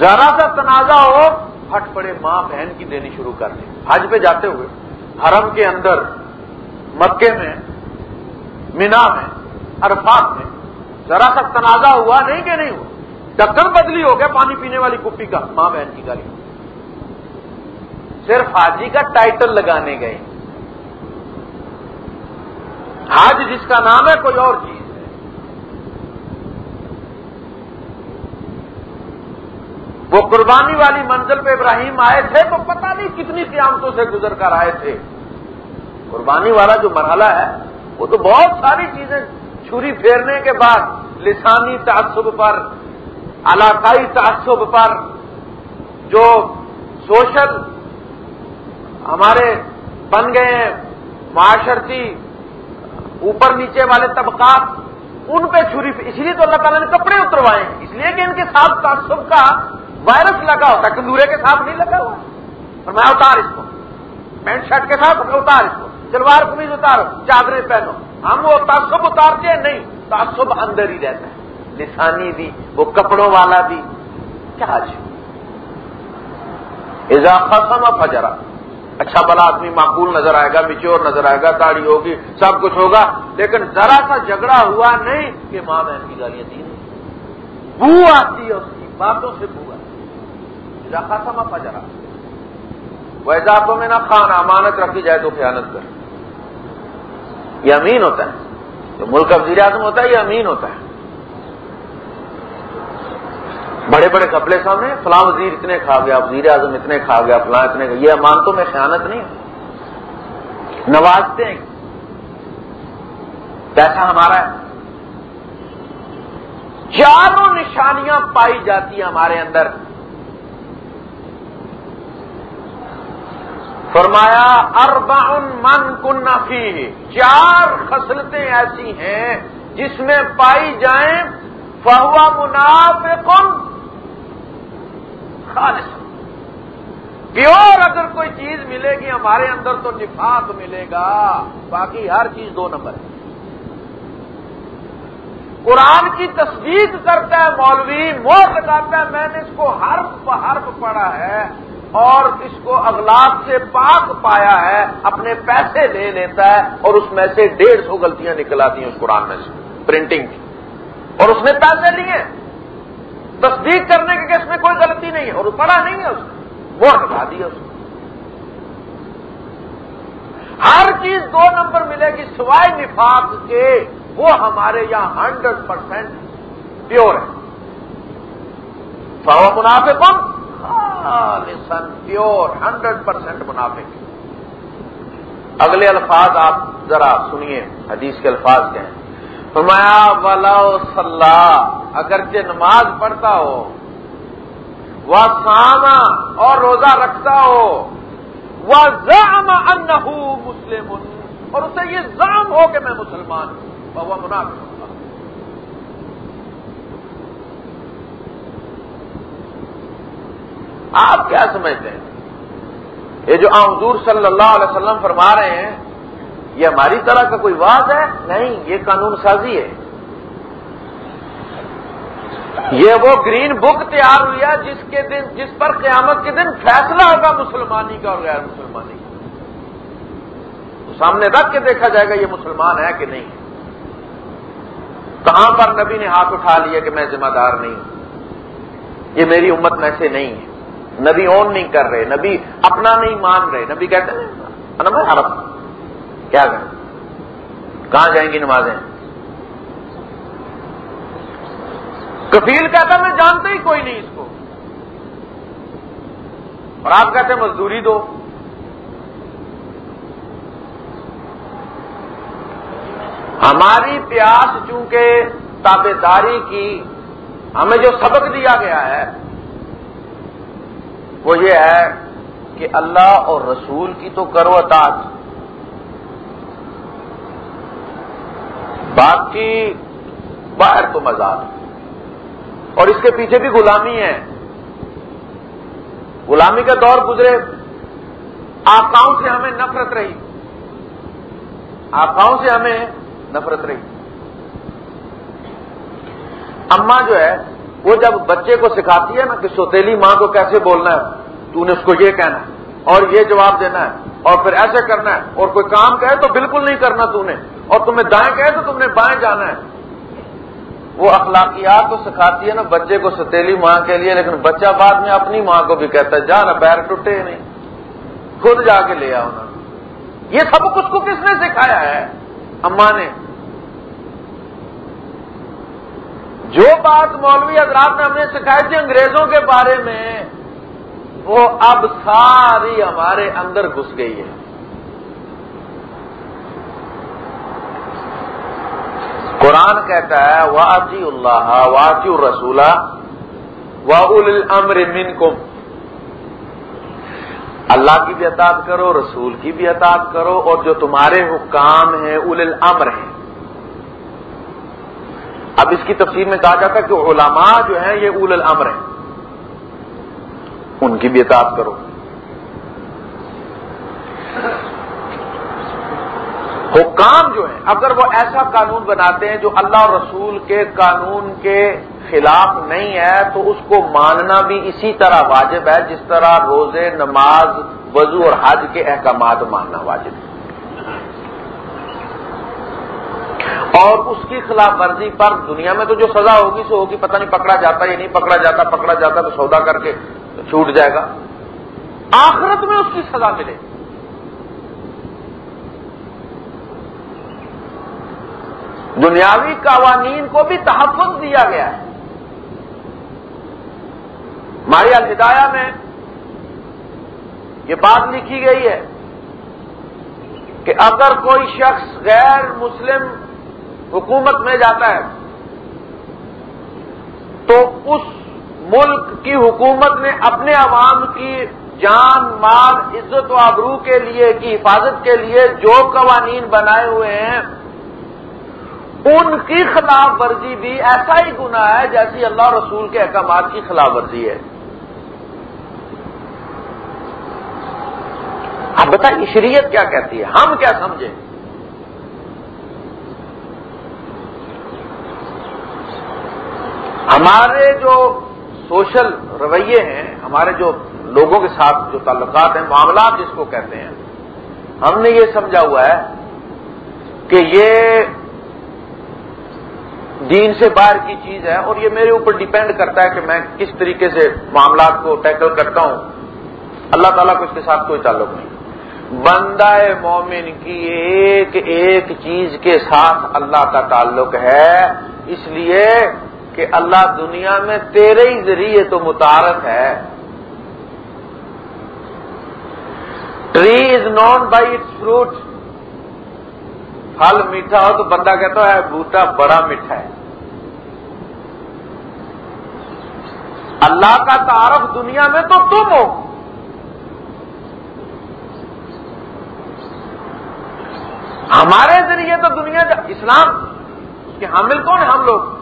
ذرا سا تنازع ہو ہٹ پڑے ماں بہن کی دینی شروع کر دی۔ حج پہ جاتے ہوئے، حرم کے اندر، مکے میں مینا میں عرفات میں ذرا سا تنازع ہوا، نہیں کہ نہیں ہوا۔ ڈکن بدلی ہو گیا پانی پینے والی کپی کا، ماں بہن کی گاڑی صرف حاجی کا ٹائٹل لگانے گئے۔ حج جس کا نام ہے، کوئی اور چیز ہے۔ وہ قربانی والی منزل پہ ابراہیم آئے تھے، تو پتہ نہیں کتنی قیامتوں سے گزر کر آئے تھے۔ قربانی والا جو مرحلہ ہے وہ تو بہت ساری چیزیں چھری پھیرنے کے بعد لسانی تعصب پر، علاقائی تعصب پر جو سوشل ہمارے بن گئے ہیں، معاشرتی اوپر نیچے والے طبقات، ان پہ چھری اس لیے تو اللہ تعالیٰ نے کپڑے اتروائے ہیں، اس لیے کہ ان کے ساتھ تعصب کا وائرس لگا ہوتا ہے، کندورے کے ساتھ نہیں لگا ہوا اور میں اتار اس کو، پینٹ شرٹ کے ساتھ اتار اس کو۔ سلوار قمیض اتارو، چادریں پہنو۔ ہم وہ تعصب اتارتے ہیں نہیں، تعصب اندر ہی رہتا ہے۔ نشانی بھی وہ کپڑوں والا بھی کیا اضافہ سما فجرا۔ اچھا بلا آدمی معقول نظر آئے گا میچور نظر آئے گا، داڑھی ہوگی، سب کچھ ہوگا، لیکن ذرا سا جھگڑا ہوا نہیں کہ ماں بہن کی گالیاں دی نہیں۔ بو آتی ہے اس کی، باتوں سے بو آتی اضافہ سما فجرا۔ وہ اضافوں میں نہ کھانا امانت رکھی جائے تو خیانت کر یہ امین ہوتا ہے۔ جو ملک کا وزیر اعظم ہوتا ہے، یہ امین ہوتا ہے۔ بڑے بڑے کپڑے سامنے، فلاں وزیر اتنے کھا گیا، وزیر اعظم اتنے کھا گیا، فلاں اتنے یہ امانتوں میں خیانت نہیں نوازتے ہیں۔ پیسہ ہمارا ہے۔ چاروں نشانیاں پائی جاتی ہیں ہمارے اندر۔ فرمایا اربع من کن فی چار خصلتیں ایسی ہیں جس میں پائی جائیں، فہوا منافق خالص۔ پیور اگر کوئی چیز ملے گی، ہمارے اندر تو نفاق ملے گا۔ باقی ہر چیز دو نمبر ہے۔ قرآن کی تصدیق کرتا ہے، مولوی مور لگاتا ہے، میں نے اس کو حرف حرف پڑھا ہے۔ اور اس کو اغلاق سے پاک پایا ہے، اپنے پیسے لے لیتا ہے اور اس میں سے ڈیڑھ سو غلطیاں نکل آتی ہیں اس قرآن میں سے پرنٹنگ کی۔ اور اس نے پیسے لیے۔ تصدیق کرنے کے اس میں کوئی غلطی نہیں ہے۔ اور پڑھا نہیں ہے اس نے وہ ہٹا دیا اس نے ہر چیز دو نمبر ملے گی سوائے نفاق کے، وہ ہمارے یہاں ہنڈریڈ پرسینٹ پیور ہے۔ سو منافع کم خالصن پیور ہنڈریڈ پرسینٹ منافق. اگلے الفاظ آپ ذرا سنیے، حدیث کے الفاظ کے ہیں۔ فرمایا ولا صلاح اگرچہ نماز پڑھتا ہو وہ ساما اور روزہ رکھتا ہو وہ زام ان مسلم، اور اسے یہ زام ہو کہ میں مسلمان ہوں وہ منافق۔ آپ کیا سمجھتے ہیں؟ یہ جو حضور صلی اللہ علیہ وسلم فرما رہے ہیں، یہ ہماری طرح کا کوئی واضح ہے؟ نہیں، یہ قانون سازی ہے۔ یہ وہ گرین بک تیار ہوئی ہے جس کے دن، جس پر قیامت کے دن فیصلہ ہوگا مسلمانی کا اور غیر مسلمانی کا۔ تو سامنے رکھ کے دیکھا جائے گا یہ مسلمان ہے کہ نہیں۔ کہاں پر نبی نے ہاتھ اٹھا لیا کہ میں ذمہ دار نہیں ہوں؟ یہ میری امت میں سے نہیں ہے۔ نبی اون نہیں کر رہے، نبی اپنا نہیں مان رہے۔ نبی کہتے ہیں میں عرب کیا کریں کہاں جائیں گی نمازیں؟ کفیل کہتا میں جانتا ہی کوئی نہیں اس کو۔ اور آپ کہتے ہیں، مزدوری دو۔ ہماری پیاس چونکہ تابے داری کی ہمیں جو سبق دیا گیا ہے وہ یہ ہے کہ اللہ اور رسول کی تو کرو اطاعت۔ باقی باہر تو مزاق اور اس کے پیچھے بھی غلامی ہے۔ غلامی کا دور گزرے۔ آکاؤں سے ہمیں نفرت رہی۔ آکاؤں سے ہمیں نفرت رہی۔ اما جو ہے وہ جب بچے کو سکھاتی ہے نا کہ سوتیلی ماں کو کیسے بولنا ہے، تو نے اس کو یہ کہنا ہے اور یہ جواب دینا ہے اور پھر ایسے کرنا ہے، اور کوئی کام کہے تو بالکل نہیں کرنا تو نے اور تمہیں دائیں کہے تو تم نے بائیں جانا ہے۔ وہ اخلاقیات تو سکھاتی ہے نا بچے کو ستیلی ماں کے لیے، لیکن بچہ بعد میں اپنی ماں کو بھی کہتا ہے، جا نا، پیر ٹوٹے نہیں۔ خود جا کے لے آؤ نا۔ یہ سب کچھ کو کس نے سکھایا ہے؟ اما نے۔ جو بات مولوی حضرات نے ہم نے سکھائی تھی انگریزوں کے بارے میں، وہ اب ساری ہمارے اندر گھس گئی ہے۔ قرآن کہتا ہے واجی اللہ واجی الرسولہ واول الامر منکم اللہ کی بھی اطاعت کرو، رسول کی بھی اطاعت کرو، اور جو تمہارے حکام ہیں اول الامر ہیں۔ اب اس کی تفصیل میں کہا جاتا ہے کہ علماء جو ہیں یہ اول الامر ہیں۔ ان کی بھی اطاعت کرو۔ حکام جو ہیں، اگر وہ ایسا قانون بناتے ہیں جو اللہ اور رسول کے قانون کے خلاف نہیں ہے، تو اس کو ماننا بھی اسی طرح واجب ہے، جس طرح روزے، نماز، وضو اور حج کے احکامات ماننا واجب۔ ہے اور اس کی خلاف ورزی پر دنیا میں تو جو سزا ہوگی سو ہوگی، پتہ نہیں پکڑا جاتا یا نہیں پکڑا جاتا پکڑا جاتا تو سودا کر کے چھوٹ جائے گا۔ آخرت میں اس کی سزا ملے دنیاوی قوانین کو بھی تحفظ دیا گیا ہے۔ ہماری الہدایہ میں یہ بات لکھی گئی ہے کہ اگر کوئی شخص غیر مسلم حکومت میں جاتا ہے، تو اس ملک کی حکومت نے اپنے عوام کی جان، مال، عزت و آبرو کے لیے، کی حفاظت کے لیے جو قوانین بنائے ہوئے ہیں، ان کی خلاف ورزی بھی ایسا ہی گناہ ہے جیسی اللہ رسول کے احکامات کی خلاف ورزی ہے۔ اب بتائیے، شریعت کیا کہتی ہے؟ ہم کیا سمجھیں؟ ہمارے جو سوشل رویے ہیں، ہمارے جو لوگوں کے ساتھ جو تعلقات ہیں، معاملات جس کو کہتے ہیں، ہم نے یہ سمجھا ہوا ہے کہ یہ دین سے باہر کی چیز ہے اور یہ میرے اوپر ڈیپینڈ کرتا ہے کہ میں کس طریقے سے معاملات کو ٹیکل کرتا ہوں۔ اللہ تعالیٰ کو اس کے ساتھ کوئی تعلق نہیں۔ بندہ مومن کی ایک ایک چیز کے ساتھ اللہ کا تعلق ہے، اس لیے کہ اللہ دنیا میں تیرے ہی ذریعے تو متعارف ہے۔ Tree is known by its fruit پھل میٹھا ہو تو بندہ کہتا ہے بوٹا بڑا میٹھا ہے۔ اللہ کا تعارف دنیا میں تو تم ہو۔ ہمارے ذریعے تو دنیا اسلام کے حامل کون ہیں ہم لوگ؟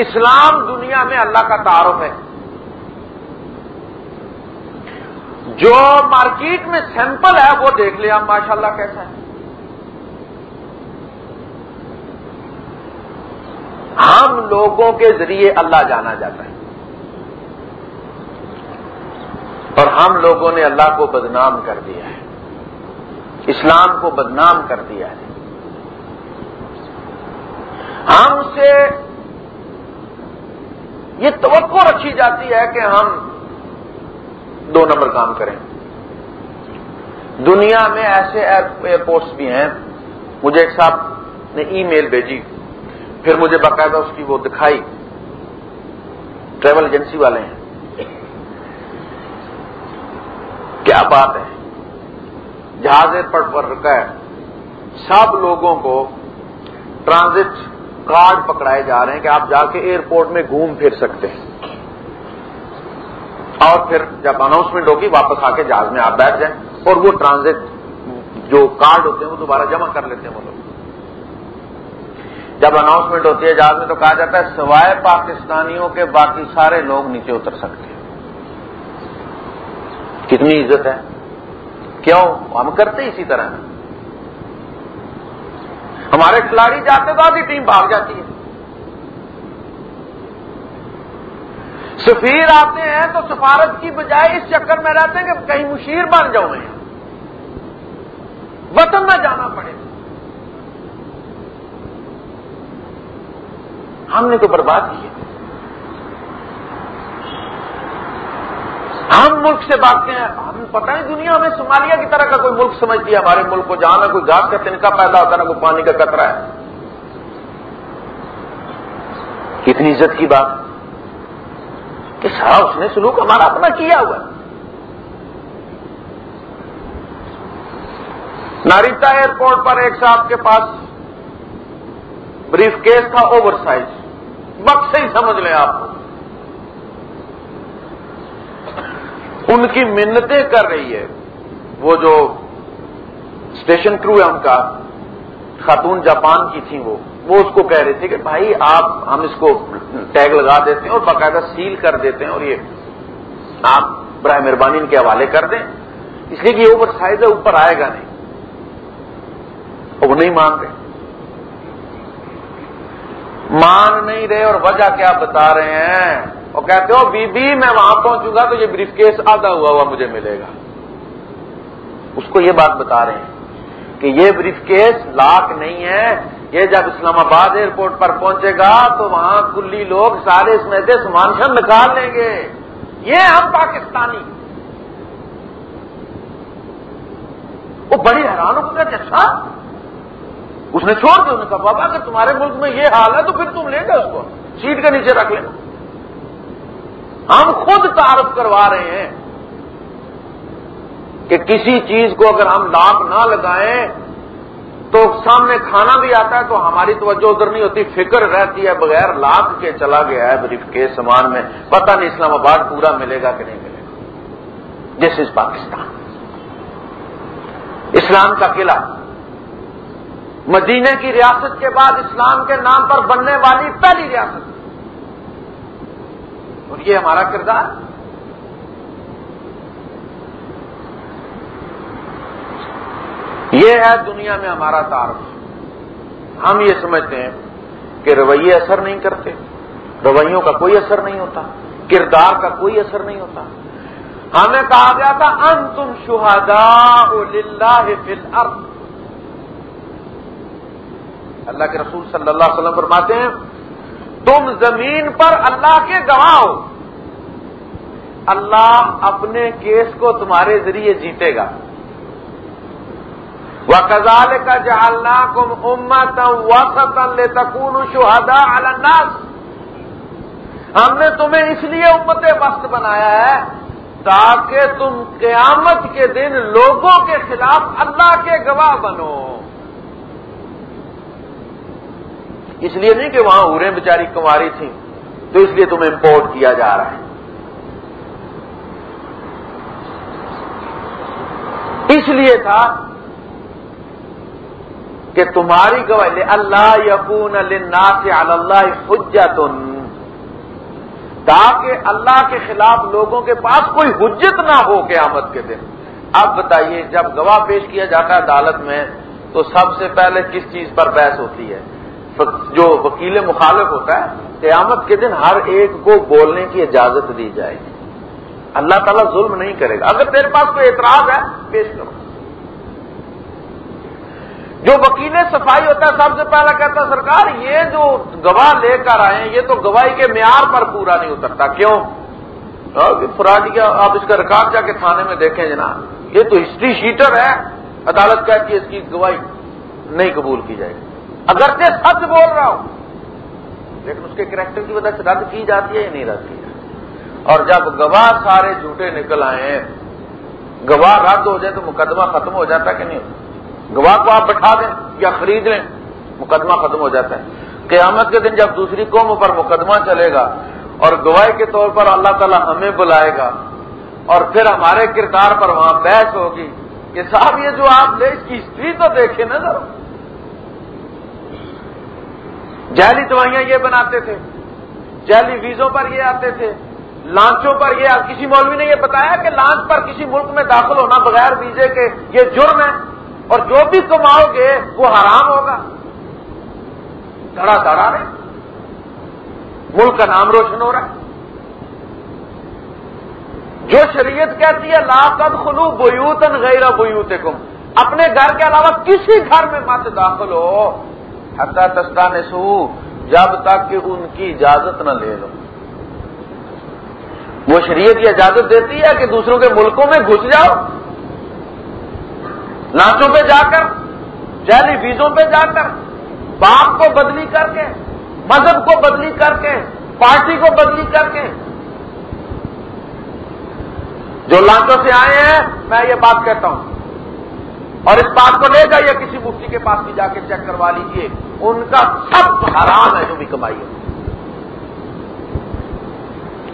اسلام دنیا میں اللہ کا تعارف ہے۔ جو مارکیٹ میں سیمپل ہے، وہ دیکھ لیا۔ ماشاء اللہ کیسا ہے۔ ہم لوگوں کے ذریعے اللہ جانا جاتا ہے۔ اور ہم لوگوں نے اللہ کو بدنام کر دیا ہے۔ اسلام کو بدنام کر دیا ہے۔ ہم سے یہ توقع رکھی جاتی ہے کہ ہم دو نمبر کام کریں۔ دنیا میں ایسے ایئرپورٹس بھی ہیں، مجھے ایک صاحب نے ای میل بھیجی، پھر مجھے باقاعدہ اس کی وہ دکھائی۔ ٹریول ایجنسی والے ہیں۔ کیا بات ہے؟ جہاز ایئرپورٹ پر رکا ہے۔ سب لوگوں کو ٹرانزٹ کارڈ پکڑائے جا رہے ہیں کہ آپ جا کے ایئرپورٹ میں گھوم پھر سکتے ہیں۔ اور پھر جب اناؤنسمنٹ ہوگی، واپس آ کے جہاز میں آپ بیٹھ جائیں۔ اور وہ ٹرانزٹ جو کارڈ ہوتے ہیں، وہ دوبارہ جمع کر لیتے ہیں وہ لوگ۔ جب اناؤنسمنٹ ہوتی ہے جہاز میں تو کہا جاتا ہے، سوائے پاکستانیوں کے باقی سارے لوگ نیچے اتر سکتے ہیں۔ کتنی عزت ہے۔ کیوں؟ ہم کرتے اسی طرح۔ ہمارے کھلاڑی جاتے تو آدھی ٹیم بھاگ جاتی ہے۔ سفیر آتے ہیں تو سفارت کی بجائے اس چکر میں رہتے ہیں کہ کہیں مشیر بن جاؤں میں۔ وطن نہ جانا پڑے۔ ہم نے تو برباد کیے۔ ہم ملک سے بھاگتے ہیں۔ ہم پتہ نہیں دنیا میں صومالیہ کی طرح کا کوئی ملک سمجھتی ہے ہمارے ملک کو، جہاں نہ کوئی گاس کا تنکا پیدا ہوتا ہے نہ کوئی پانی کا قطرہ ہے۔ کتنی عزت کی بات۔ کہ سارا اس نے سلوک ہمارا اپنا کیا ہوا ہے۔ ناریتا ایئرپورٹ پر ایک صاحب کے پاس بریف کیس تھا اوور سائز وقت سے ہی سمجھ لیں آپ۔ ان کی منتیں کر رہی ہے۔ وہ جو اسٹیشن کرو ہے ان کا، خاتون جاپان کی تھیں وہ وہ اس کو کہہ رہے تھے کہ بھائی آپ، ہم اس کو ٹیگ لگا دیتے ہیں اور باقاعدہ سیل کر دیتے ہیں اور یہ آپ برائے مہربانی ان کے حوالے کر دیں۔ اس لیے کہ یہ اوور سائز ہے اوپر آئے گا نہیں۔ وہ نہیں مان رہے۔ مان نہیں رہے اور وجہ کیا بتا رہے ہیں؟ اور کہتے ہو، بی بی، میں وہاں پہنچوں گا تو یہ بریف کیس آدھا ہوا ہوا مجھے ملے گا. اس کو یہ بات بتا رہے ہیں کہ یہ بریف کیس لاک نہیں ہے۔ یہ جب اسلام آباد ایئرپورٹ پر پہنچے گا تو وہاں کلی لوگ سارے اس میں سے سمانشن نکال لیں گے۔ یہ ہم پاکستانی۔ وہ بڑی حیران ہو گیا اچھا اس نے چھوڑ دیا۔ کہا، بابا، اگر تمہارے ملک میں یہ حال ہے تو پھر تم لے گا اس کو، سیٹ کے نیچے رکھ لینا ہم خود تعارف کروا رہے ہیں کہ کسی چیز کو اگر ہم لاک نہ لگائیں تو سامنے کھانا بھی آتا ہے تو ہماری توجہ ادھر نہیں ہوتی، فکر رہتی ہے بغیر لاکھ کے چلا گیا ہے بریف کے سامان میں۔ پتہ نہیں اسلام آباد پورا ملے گا کہ نہیں ملے گا۔ دس از پاکستان اسلام کا قلعہ۔ مدینے کی ریاست کے بعد اسلام کے نام پر بننے والی پہلی ریاست۔ یہ ہمارا کردار؟ یہ ہے دنیا میں ہمارا تعارف۔ ہم یہ سمجھتے ہیں کہ رویے اثر نہیں کرتے، رویوں کا کوئی اثر نہیں ہوتا، کردار کا کوئی اثر نہیں ہوتا۔ ہمیں کہا گیا تھا ان تم شہادا فل اللہ کے رسول صلی اللہ علیہ وسلم فرماتے ہیں تم زمین پر اللہ کے گواہ ہو۔ اللہ اپنے کیس کو تمہارے ذریعے جیتے گا۔ وہ کزال کا جالنا کم امت لے تکون شہدا الناس۔ ہم نے تمہیں اس لیے امت وقت بنایا ہے تاکہ تم قیامت کے دن لوگوں کے خلاف اللہ کے گواہ بنو۔ اس لیے نہیں کہ وہاں اوریں بیچاری کماری تھیں، تو اس لیے تمہیں امپورٹ کیا جا رہا ہے۔ اس لیے تھا کہ تمہاری گواہی اللہ یقون اللہ اللہ حجت تاکہ اللہ کے خلاف لوگوں کے پاس کوئی حجت نہ ہو قیامت کے دن۔ اب بتائیے، جب گواہ پیش کیا جاتا ہے عدالت میں، تو سب سے پہلے کس چیز پر بحث ہوتی ہے؟ جو وکیل مخالف ہوتا ہے، قیامت کے دن ہر ایک کو بولنے کی اجازت دی جائے گی۔ اللہ تعالیٰ ظلم نہیں کرے گا۔ اگر تیرے پاس کوئی اعتراض ہے، پیش کرو۔ جو وکیل صفائی ہوتا ہے، سب سے پہلا کہتا ہے، سرکار، یہ جو گواہ لے کر آئے ہیں، یہ تو گواہی کے معیار پر پورا نہیں اترتا۔ کیوں؟ فراڈی جی، آپ اس کا ریکارڈ جا کے تھانے میں دیکھیں جناب۔ یہ تو ہسٹری شیٹر ہے۔ عدالت کہتی ہے اس کی گواہی نہیں قبول کی جائے گی۔ اگر سے سچ بول رہا ہوں، لیکن اس کے کریکٹر کی وجہ سے رد کی جاتی ہے یا نہیں رد کی جاتی اور جب گواہ سارے جھوٹے نکل آئے ہیں گواہ رد ہو جائے تو مقدمہ ختم ہو جاتا کہ نہیں؟ گواہ کو آپ بٹھا دیں یا خرید لیں، مقدمہ ختم ہو جاتا ہے۔ قیامت کے دن جب دوسری قوم پر مقدمہ چلے گا اور گواہ کے طور پر اللہ تعالیٰ ہمیں بلائے گا، اور پھر ہمارے کردار پر وہاں بحث ہوگی کہ صاحب یہ جو آپ لے اس کی ہسٹری تو دیکھیں نا ذرا جہلی دوائیاں یہ بناتے تھے جہلی ویزوں پر یہ آتے تھے، لانچوں پر یہ کسی مولوی نے یہ بتایا کہ لانچ پر کسی ملک میں داخل ہونا بغیر ویزے کے یہ جرم ہے، اور جو بھی کماؤ گے وہ حرام ہوگا۔ دڑا دڑا رہے ملک کا نام روشن ہو رہا ہے۔ جو شریعت کہتی ہے لاقت خلو بوتن غیر بوت اپنے گھر کے علاوہ کسی گھر میں مت داخل ہو۔ حتا تستا سو جب تک کہ ان کی اجازت نہ لے لو۔ وہ شریعت کی اجازت دیتی ہے کہ دوسروں کے ملکوں میں گھس جاؤ ناچوں پہ جا کر جیلی ویزوں پہ جا کر، باپ کو بدلی کر کے، مذہب کو بدلی کر کے، پارٹی کو بدلی کر کے۔ جو لانچوں سے آئے ہیں، میں یہ بات کہتا ہوں۔ اور اس بات کو لے گا یا کسی مفتی کے پاس بھی جا کے چیک کروا لیجیے، ان کا سب حرام ہے جو بھی کمائی ہے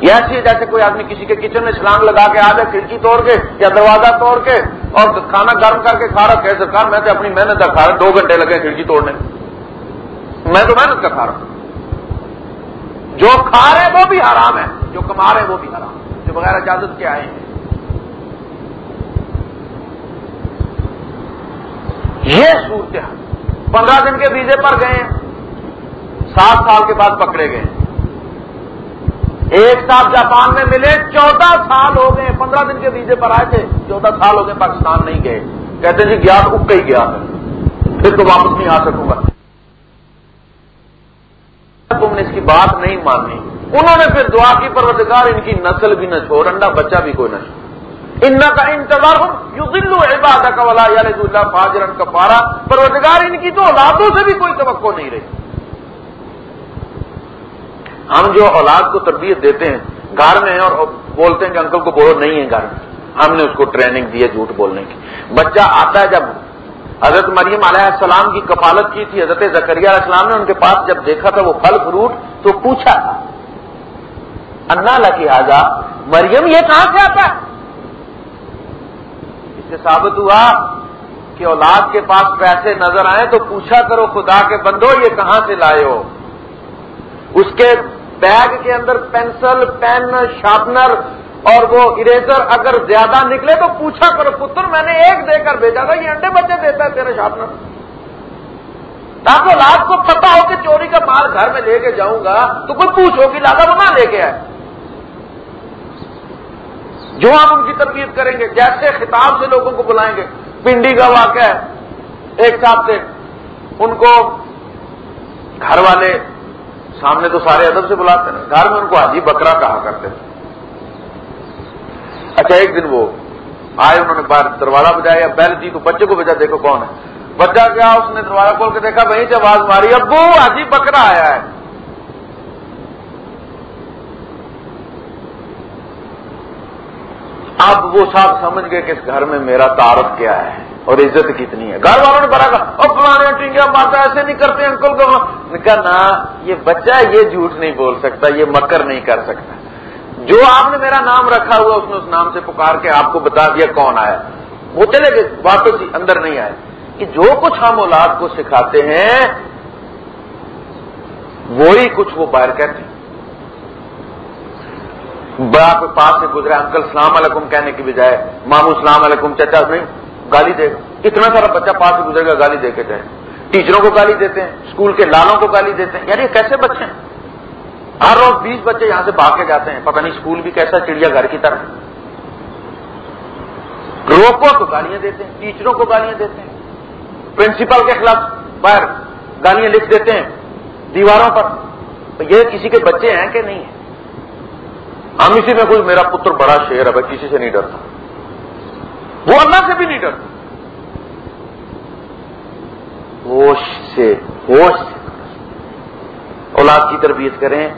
یہ ایسی جیسے کوئی آدمی کسی کے کچن میں چھلانگ لگا کے آ جائے، کھڑکی توڑ کے یا دروازہ توڑ کے اور کھانا گرم کر کے کھا رہا کہ سرکار میں تو اپنی محنت کا کھا رہا دو گھنٹے لگے کھڑکی توڑنے۔ میں تو محنت کا کھا رہا ہوں۔ جو کھا رہے وہ بھی حرام ہے، جو کما رہے وہ بھی حرام جو بغیر اجازت کے آئے ہیں۔ یہ صورتحال پندرہ دن کے ویزے پر گئے سات سال کے بعد پکڑے گئے۔ ایک ساتھ جاپان میں ملے، چودہ سال ہو گئے۔ پندرہ دن کے ویزے پر آئے تھے، چودہ سال ہو گئے، پاکستان نہیں گئے۔ کہتے جی گیا تو ہی گیا پھر تو واپس نہیں آ سکوں گا۔ تم نے اس کی بات نہیں مانی۔ انہوں نے پھر دعا کی، پروردگار، ان کی نسل بھی نہ چھوڑ، انڈا بچہ بھی کوئی نہ چھوڑ۔ ان کا انتظار ہوں یو دلو کا ولا یا اللہ فاجرن کا پارا ان کی تو اولادوں سے بھی کوئی توقع نہیں رہی۔ ہم جو اولاد کو تربیت دیتے ہیں، گھر میں اور بولتے ہیں کہ انکل کو بولو، نہیں ہے گھر میں۔ ہم نے اس کو ٹریننگ دی ہے جھوٹ بولنے کی۔ بچہ آتا ہے جب حضرت مریم علیہ السلام کی کفالت کی تھی، حضرت زکریہ علیہ السلام نے ان کے پاس جب دیکھا تھا وہ پھل فروٹ، تو پوچھا تھا، انا لہٰذا مریم، یہ کہاں سے آتا ہے؟ سے ثابت ہوا کہ اولاد کے پاس پیسے نظر آئے تو پوچھا کرو خدا کے بندو یہ کہاں سے لائے ہو؟ اس کے بیگ کے اندر پینسل، پین، شارپنر اور وہ اریزر اگر زیادہ نکلے تو پوچھا کرو، پتر میں نے ایک دے کر بھیجا تھا، یہ انڈے بچے دیتا ہے تیرا شارپنر۔ تاکہ اولاد کو پتا ہو کہ چوری کا مال گھر میں لے کے جاؤں گا تو کوئی پوچھو کہ لادا وہ نہ لے کے آئے۔ جو آپ ان کی تربیت کریں گے، جیسے خطاب سے لوگوں کو بلائیں گے، پنڈی کا واقعہ ہے۔ ایک صاحب سے ان کو گھر والے سامنے تو سارے ادب سے بلاتے ہیں، گھر میں ان کو حاجی بکرا کہا کرتے تھے۔ اچھا ایک دن وہ آئے، انہوں نے باہر دروازہ بجایا بیل جی تو بچے کو بجا دیکھو کون ہے۔ بچہ کیا اس نے دروازہ کھول کے دیکھا وہیں سے جی، آواز ماری، ابو حاجی بکرا آیا ہے۔ اب وہ صاحب سمجھ گئے کہ اس گھر میں میرا تعارف کیا ہے اور عزت کتنی ہے۔ گھر والوں نے بڑا کہا اور پرانے ٹینگیا ماتا ایسے نہیں کرتے انکل کو۔ کہا نا یہ بچہ یہ جھوٹ نہیں بول سکتا، یہ مکر نہیں کر سکتا۔ جو آپ نے میرا نام رکھا ہوا، اس نے اس نام سے پکار کے آپ کو بتا دیا کون آیا۔ وہ چلے گئے واپس جی، اندر نہیں آئے۔ کہ جو کچھ ہم اولاد کو سکھاتے ہیں، وہی کچھ وہ باہر کہتے ہیں۔ بڑا کے پاس سے گزرا انکل سلام علیکم کہنے کی بجائے مامو سلام علیکم، چچا نہیں گالی دے۔ گا اتنا سارا بچہ پاس سے گزرے گا، گالی دے کے جائے۔ ٹیچروں کو گالی دیتے ہیں اسکول کے لالوں کو گالی دیتے ہیں۔ یعنی کیسے بچے ہیں؟ ہر روز بیس بچے یہاں سے بھاگ کے جاتے ہیں۔ پتہ نہیں اسکول بھی کیسا چڑیا گھر کی طرح۔ روکو تو گالیاں دیتے ہیں، ٹیچروں کو گالیاں دیتے ہیں۔ پرنسپل کے خلاف باہر گالیاں لکھ دیتے ہیں، دیواروں پر۔ یہ کسی کے بچے ہیں کہ نہیں؟ ہیں ہم اسی میں کوئی میرا پتر بڑا شیر ہے بھائی کسی سے نہیں ڈرتا۔ وہ اللہ سے بھی نہیں ڈرتا۔ ہوش سے ہوش سے۔ اولاد کی تربیت کریں،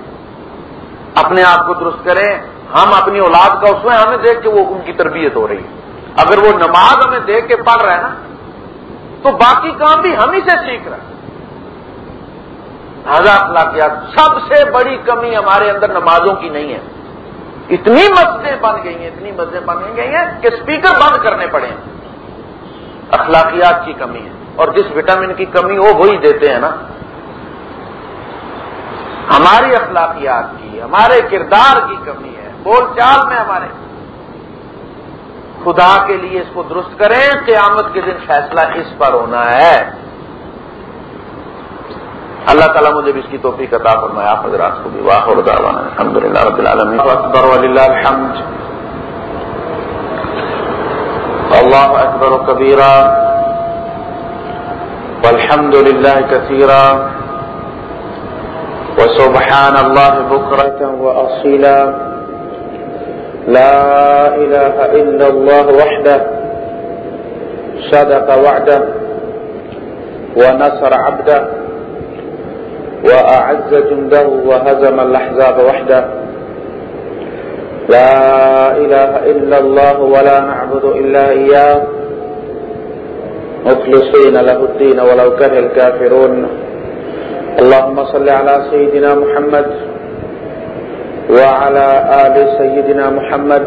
اپنے آپ کو درست کریں۔ ہم اپنی اولاد کا اس میں ہمیں دیکھ کے وہ ان کی تربیت ہو رہی ہے۔ اگر وہ نماز ہمیں دیکھ کے پڑھ رہا ہے نا، تو باقی کام بھی ہم ہی سے سیکھ رہے ہیں۔ ہزار اخلاقیات، سب سے بڑی کمی ہمارے اندر نمازوں کی نہیں ہے۔ اتنی مسجدیں بن گئی ہیں، اتنی مسجدیں بن گئی ہیں کہ اسپیکر بند کرنے پڑے ہیں۔ اخلاقیات کی کمی ہے۔ اور جس وٹامن کی کمی ہو وہی دیتے ہیں نا۔ ہماری اخلاقیات کی، ہمارے کردار کی کمی ہے۔ بول چال میں ہمارے۔ خدا کے لیے اس کو درست کریں، قیامت کے دن فیصلہ اس پر ہونا ہے۔ اللہ تعالیٰ مجھے بھی اس کی توفیق عطا فرمایا آپ حضرات کو بھی واہ اور دعوانا۔ الحمد للہ رب العالمین۔ اکبر وللہ الحمد۔ اللہ اکبر و کبیرہ۔ والحمد للہ کثیرہ۔ وسبحان اللہ بکرة وأصيلا لا إله إلا الله وحده صدق وعده ونصر عبده وأعز جنده وهزم الأحزاب وحده. لا إله إلا الله ولا نعبد إلا إياه. مخلصين له الدين ولو كره الكافرون. اللهم صل على سيدنا محمد وعلى آل سيدنا محمد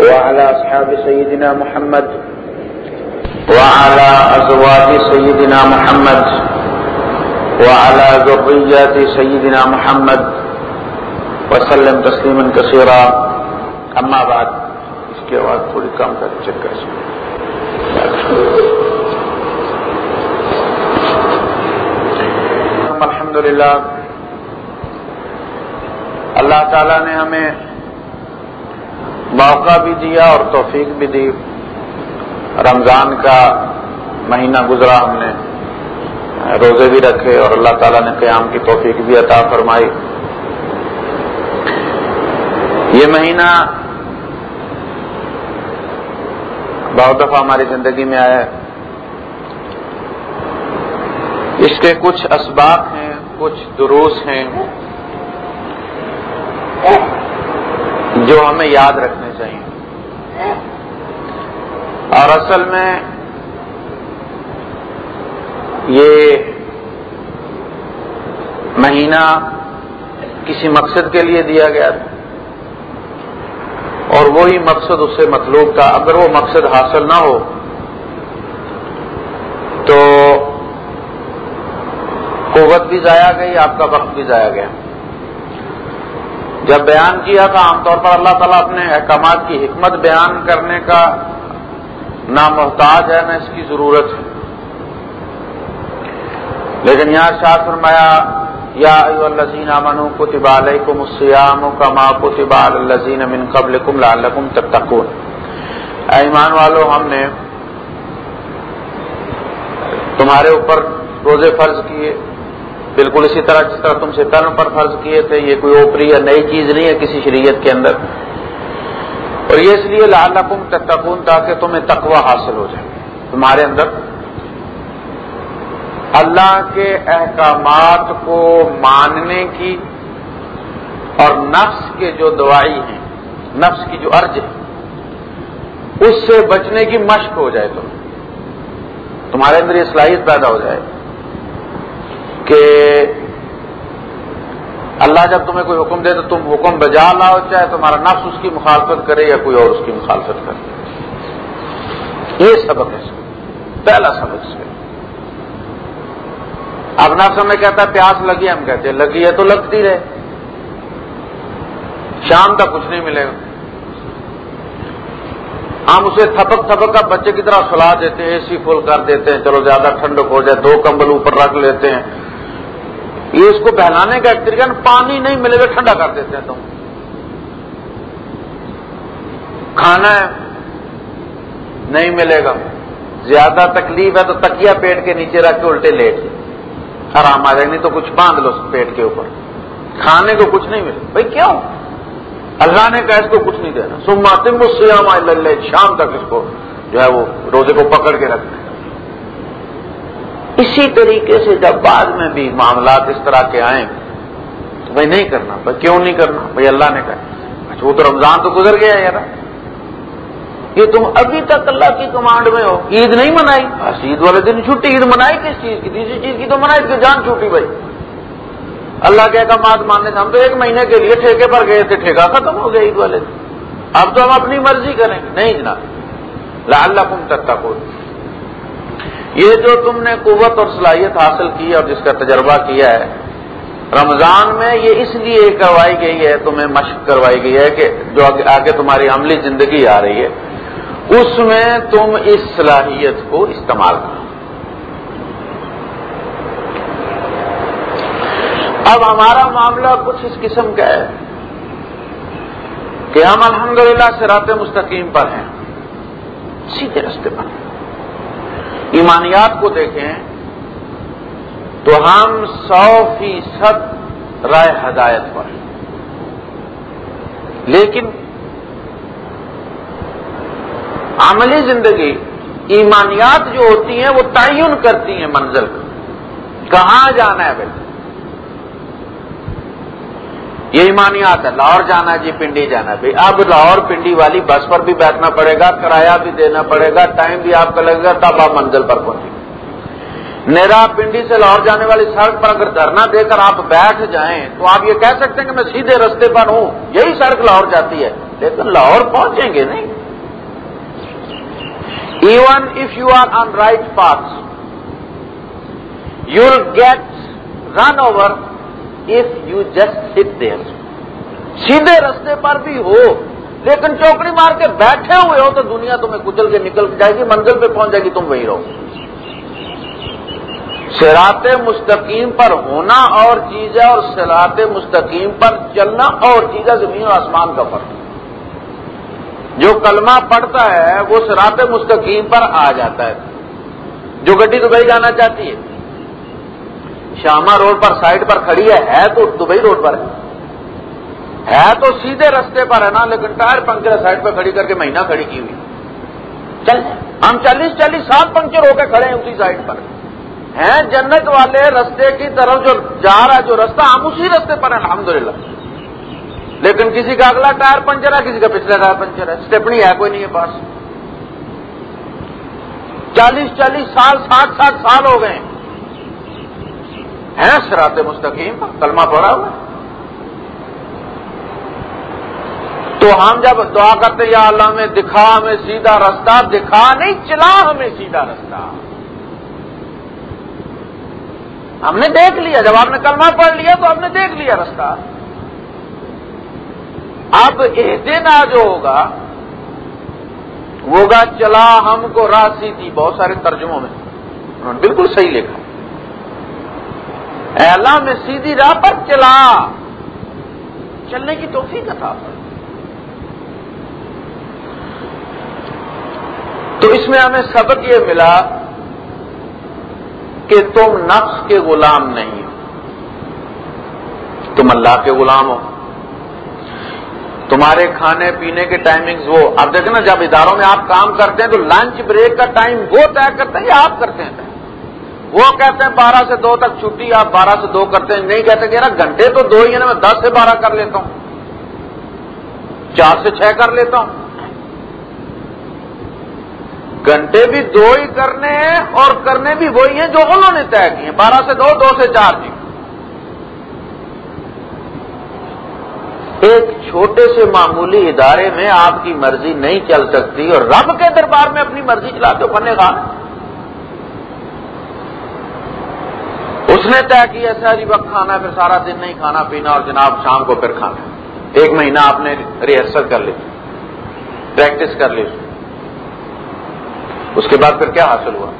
وعلى أصحاب سيدنا محمد وعلى أزواج سيدنا محمد. وعلى ذريات سيدنا محمد وسلم تسليما كثيرا. أما بعد، اس کے بعد تھوڑی کام کر چیک کر الحمد للہ اللہ تعالیٰ نے ہمیں موقع بھی دیا اور توفیق بھی دی۔ رمضان کا مہینہ گزرا ہم نے۔ روزے بھی رکھے اور اللہ تعالیٰ نے قیام کی توفیق بھی عطا فرمائی۔ یہ مہینہ بہت دفعہ ہماری زندگی میں آیا ہے۔ اس کے کچھ اسباب ہیں، کچھ دروس ہیں جو ہمیں یاد رکھنے چاہیے۔ اور اصل میں یہ مہینہ کسی مقصد کے لیے دیا گیا تھا۔ اور وہی مقصد اس سے مطلوب تھا۔ اگر وہ مقصد حاصل نہ ہو، تو قوت بھی ضائع گئی، آپ کا وقت بھی ضائع گیا۔ جب بیان کیا تھا، عام طور پر اللہ تعالیٰ اپنے احکامات کی حکمت بیان کرنے کا نہ محتاج ہے نہ اس کی ضرورت ہے۔ لیکن یہاں شاہ فرمایا، یا الزین امن کو تبال کو مسیام کا الزین امن قبل کم لال تک تکون ایمان والو، ہم نے تمہارے اوپر روزے فرض کیے۔ بالکل اسی طرح جس طرح تم سے ترم پر فرض کیے تھے، یہ کوئی اوپری یا نئی چیز نہیں ہے کسی شریعت کے اندر۔ اور یہ اس لیے لال تتقون تاکہ تمہیں تقوی حاصل ہو جائے۔ تمہارے اندر اللہ کے احکامات کو ماننے کی اور نفس کے جو دوائی ہیں، نفس کی جو ارج ہے اس سے بچنے کی مشق ہو جائے تم۔ تمہارے اندر یہ صلاحیت پیدا ہو جائے کہ اللہ جب تمہیں کوئی حکم دے تو تم حکم بجا لاؤ، چاہے تمہارا نفس اس کی مخالفت کرے یا کوئی اور اس کی مخالفت کرے۔ یہ سبق ہے پہلا سبق اس کا اب نفس ہمیں کہتا ہے پیاس لگی ہم کہتے ہیں، لگی ہے تو لگتی رہے۔ شام تک کچھ نہیں ملے گا۔ ہم اسے تھپک تھپک کا بچے کی طرح سلا دیتے ہیں، اے سی فل کر دیتے ہیں، چلو زیادہ ٹھنڈک ہو جائے، دو کمبل اوپر رکھ لیتے ہیں۔ یہ اس کو بہلانے کا ایک طریقہ پانی نہیں ملے گا ٹھنڈا کر دیتے ہیں تم۔ کھانا ہے نہیں ملے گا۔ زیادہ تکلیف ہے تو تکیا پیٹ کے نیچے رکھ کے الٹے لیٹ۔ آرام آ جائے، نہیں تو کچھ باندھ لو پیٹ کے اوپر۔ کھانے کو کچھ نہیں ملے بھائی، کیوں؟ اللہ نے کہا اس کو کچھ نہیں دینا۔ سما تم سیام اللہ شام تک اس کو جو ہے وہ روزے کو پکڑ کے رکھنا اسی طریقے سے جب بعد میں بھی معاملات اس طرح کے آئیں، تو بھائی، نہیں کرنا۔ بھائی، کیوں نہیں کرنا؟ بھائی، اللہ نے کہا۔ اچھا وہ تو رمضان تو گزر گیا یار۔ یہ تم ابھی تک اللہ کی کمانڈ میں ہو۔ عید نہیں منائی۔ بس عید والے دن چھٹی عید منائی کس چیز کی؟ تیسری چیز کی تو منائی کہ جان چھوٹی بھائی۔ اللہ کے احکامات ماننے سے ہم تو ایک مہینے کے لیے ٹھیکے پر گئے تھے، ٹھیکہ ختم ہو گیا عید والے دن۔ اب تو ہم اپنی مرضی کریں۔ گے نہیں جناب۔ لال کم تک تک یہ جو تم نے قوت اور صلاحیت حاصل کی اور جس کا تجربہ کیا ہے، رمضان میں یہ اس لیے کروائی گئی ہے، تمہیں مشق کروائی گئی ہے کہ جو آگے تمہاری عملی زندگی آ رہی ہے۔ اس میں تم اس صلاحیت کو استعمال کرو۔ اب ہمارا معاملہ کچھ اس قسم کا ہے کہ ہم الحمدللہ سے رات مستقیم پر ہیں، سیدھے رستے پر۔ ایمانیات کو دیکھیں تو ہم سو فیصد رائے ہدایت پر ہیں۔ لیکن عملی زندگی، ایمانیات جو ہوتی ہیں وہ تعین کرتی ہیں منزل کہاں جانا ہے بھائی؟ یہ ایمانیات ہے لاہور جانا ہے جی پنڈی جانا ہے۔ بھائی، اب لاہور پنڈی والی بس پر بھی بیٹھنا پڑے گا، کرایہ بھی دینا پڑے گا، ٹائم بھی آپ کا لگے گا، تب آپ منزل پر پہنچیں۔ میرا پنڈی سے لاہور جانے والی سڑک پر اگر دھرنا دے کر آپ بیٹھ جائیں، تو آپ یہ کہہ سکتے ہیں کہ میں سیدھے رستے پر ہوں۔ یہی سڑک لاہور جاتی ہے۔ لیکن لاہور پہنچیں گے نہیں۔ Even if you are on right path you will get run over if you just sit there سیدھے رستے پر بھی ہو، لیکن چوکڑی مار کے بیٹھے ہوئے ہو تو دنیا تمہیں کچل کے نکل جائے گی، منزل پہ پہنچ جائے گی، تم وہی رہو۔ سرات مستقیم پر ہونا اور چیز ہے اور سرات مستقیم پر چلنا اور چیز ہے زمین و آسمان کا فرق۔ جو کلمہ پڑتا ہے، وہ سرات مستقیم پر آ جاتا ہے۔ جو گڈی دبئی جانا چاہتی ہے۔ شامہ روڈ پر سائڈ پر کھڑی ہے ہے تو دبئی روڈ پر۔ ہے ہے تو سیدھے رستے پر ہے نا، لیکن ٹائر پنکچر سائڈ پر کھڑی کر کے مہینہ کھڑی کی ہوئی۔ چل، ہم چالیس چالیس سال پنکچر ہو کے کھڑے ہیں اسی سائڈ پر۔ ہیں جنت والے رستے کی طرف جو جا رہا ہے، جو رستہ، ہم اسی رستے پر ہیں، الحمدللہ۔ لیکن کسی کا اگلا ٹائر پنچر ہے، کسی کا پچھلا ٹائر پنچر ہے۔ اسٹیپنی ہے، کوئی نہیں ہے پاس چالیس چالیس سال، ساٹھ ساٹھ سال ہو گئے۔ ہیں سراتے مستقیم؟ کلمہ پڑا ہوا تو ہم جب دعا کرتے یا اللہ میں دکھا، ہمیں سیدھا رستہ، دکھا نہیں، چلا ہمیں سیدھا رستہ۔ ہم نے دیکھ لیا، جب آپ نے کلمہ پڑھ لیا تو ہم نے دیکھ لیا رستہ۔ اب اہدنا جو ہوگا۔ وہ ہوگا چلا ہم کو راہ سیدھی بہت سارے ترجموں میں۔ انہوں نے بالکل صحیح لکھا۔ اے اللہ، میں سیدھی راہ پر چلا۔ چلنے کی توفیق تھا تو اس میں ہمیں سبق یہ ملا کہ تم نفس کے غلام نہیں ہو۔ تم اللہ کے غلام ہو۔ تمہارے کھانے پینے کے ٹائمنگز وہ۔ اب دیکھیں نا، جب اداروں میں آپ کام کرتے ہیں تو لنچ بریک کا ٹائم وہ طے کرتے ہیں یا آپ کرتے ہیں؟ وہ کہتے ہیں بارہ سے دو تک چھٹی، آپ بارہ سے دو کرتے ہیں۔ نہیں کہتے کہ نا گھنٹے تو دو ہی ہے نا، میں دس سے بارہ کر لیتا ہوں۔ چار سے چھ کر لیتا ہوں۔ گھنٹے بھی دو ہی کرنے ہیں اور کرنے بھی وہی ہیں جو انہوں نے طے کیے ہیں۔ بارہ سے دو دو سے چار جی۔ ایک چھوٹے سے معمولی ادارے میں آپ کی مرضی نہیں چل سکتی اور رب کے دربار میں اپنی مرضی چلاتے ہو بنے گا۔ اس نے طے کیا، ساری وقت کھانا پھر سارا دن نہیں کھانا، پینا اور جناب شام کو پھر کھانا ایک مہینہ آپ نے ریہرسل کر لی پریکٹس کر لی۔ اس کے بعد پھر کیا حاصل ہوا؟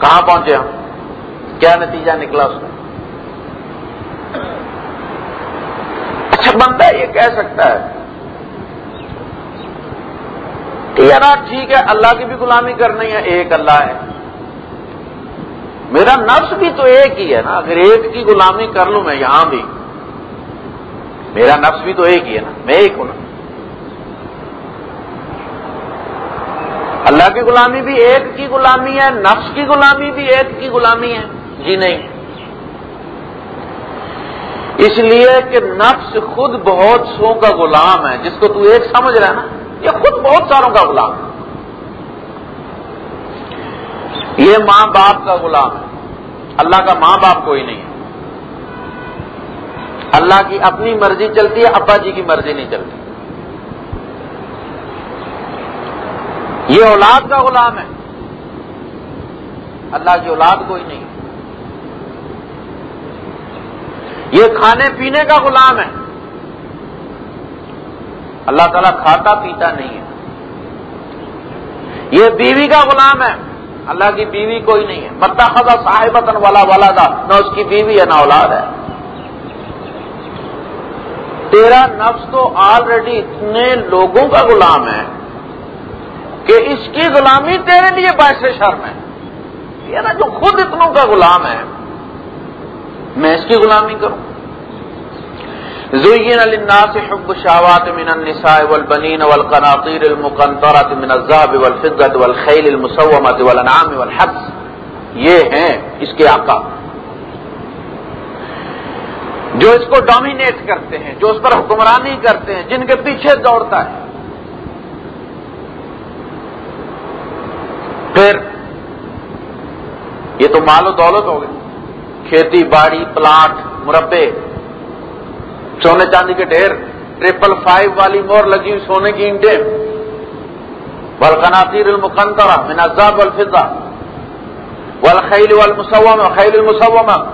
کہاں پہنچے ہم؟ کیا نتیجہ نکلا اس میں؟ اچھا بندہ یہ کہہ سکتا ہے کہ یار ٹھیک ہے، اللہ کی بھی غلامی کرنی ہے، ایک اللہ ہے۔ میرا نفس بھی تو ایک ہی ہے نا، اگر ایک کی غلامی کر لوں میں یہاں بھی، میرا نفس بھی تو ایک ہی ہے نا، میں ایک ہوں نا۔ اللہ کی غلامی بھی ایک کی غلامی ہے، نفس کی غلامی بھی ایک کی غلامی ہے جی نہیں۔ اس لیے کہ نفس خود بہت سو کا غلام ہے، جس کو تو ایک سمجھ رہا ہے نا، یہ خود بہت ساروں کا غلام ہے۔ یہ ماں باپ کا غلام ہے۔ اللہ کا ماں باپ کوئی نہیں ہے۔ اللہ کی اپنی مرضی چلتی ہے، ابا جی کی مرضی نہیں چلتی۔ یہ اولاد کا غلام ہے۔ اللہ کی اولاد کوئی نہیں یہ کھانے پینے کا غلام ہے۔ اللہ تعالیٰ کھاتا پیتا نہیں ہے۔ یہ بیوی کا غلام ہے۔ اللہ کی بیوی کوئی نہیں ہے۔ بتا خزا صاحبتن والا والا تھا نہ اس کی بیوی ہے نہ اولاد ہے۔ تیرا نفس تو آلریڈی اتنے لوگوں کا غلام ہے کہ اس کی غلامی تیرے لیے باعث شرم ہے۔ یہ نا جو خود اتنوں کا غلام ہے۔ میں اس کی غلامی کروں۔ زين للناس حب الشهوات من النساء والبنين والقناطير المقنطرة من الذهب والفضة والخيل المسومة والانعام والحبس۔ یہ ہیں اس کے آقا۔ جو اس کو ڈومینیٹ کرتے ہیں، جو اس پر حکمرانی کرتے ہیں، جن کے پیچھے دوڑتا ہے۔ پھر یہ تو مال و دولت ہو گئی کھیتی باڑی پلاٹ مربے۔ سونے چاندی کے ڈھیر ٹریپل فائیو والی مور لگی ہوئی سونے کی اینٹیں۔ والقناطیر المقنطرہ من الذهب والفضہ۔ والخیل والمسومہ، خیل المسومہ۔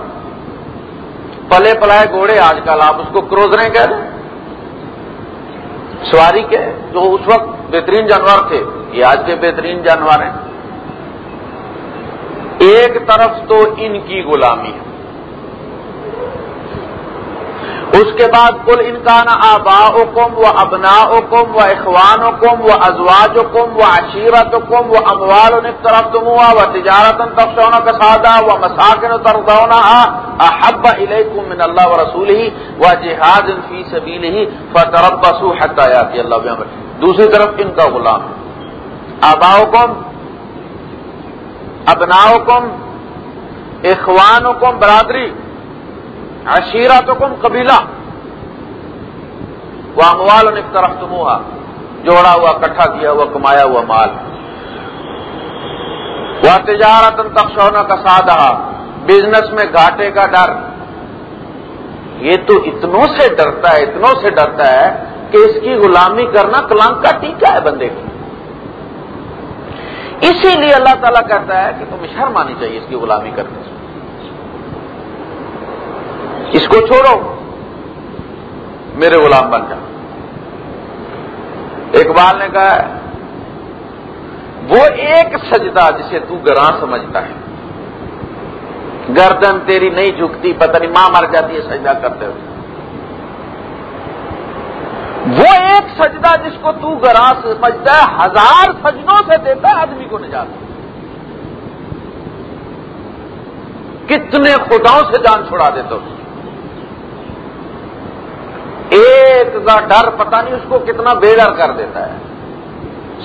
پلے پلائے گھوڑے آج کل آپ اس کو کروزریں کہہ دیں سواری کے جو اس وقت بہترین جانور تھے، یہ آج کے بہترین جانور ہیں۔ ایک طرف تو ان کی غلامی ہے۔ اس کے بعد کل انکان آبا حکم و ابنا حکم و اخوان حکم و ازواج حکم و عشیرت حکم و اموال طرف تم ہوا و تجارت تفسون کا سادہ و مساکن ترضونا احب علیکم من اللہ و رسول ہی و جہاد فی سبیل ہی فتربصوا حتی یاتی اللہ بیامر دوسری طرف ان کا غلام۔ آبا حکم ابنا حکم اخوان حکم برادری عشیرہ تو کم قبیلہ۔ وہ اموال نے طرف تمہا جوڑا ہوا، کٹھا کیا ہوا، کمایا ہوا مال۔ وہ تجارت تخشونا کا سادہ بزنس میں گھاٹے کا ڈر۔ یہ تو اتنوں سے ڈرتا ہے، اتنوں سے ڈرتا ہے کہ اس کی غلامی کرنا کلانک کا ٹیکا ہے بندے کی۔ اسی لیے اللہ تعالیٰ کہتا ہے کہ تم شرم آنی چاہیے اس کی غلامی کرنے سے۔ اس کو چھوڑو۔ میرے غلام بن جا اقبال نے کہا وہ ایک سجدہ جسے تو گراں سمجھتا ہے۔ گردن تیری نہیں جھکتی، پتہ نہیں ماں مر جاتی ہے سجدہ کرتے ہوئے۔ وہ ایک سجدہ جس کو تو گراں سمجھتا ہے، ہزار سجدوں سے دیتا ہے، آدمی کو نجات۔ کتنے خداؤں سے جان چھڑا دیتا ہوں ایک کا ڈر پتا نہیں اس کو کتنا بے ڈر کر دیتا ہے۔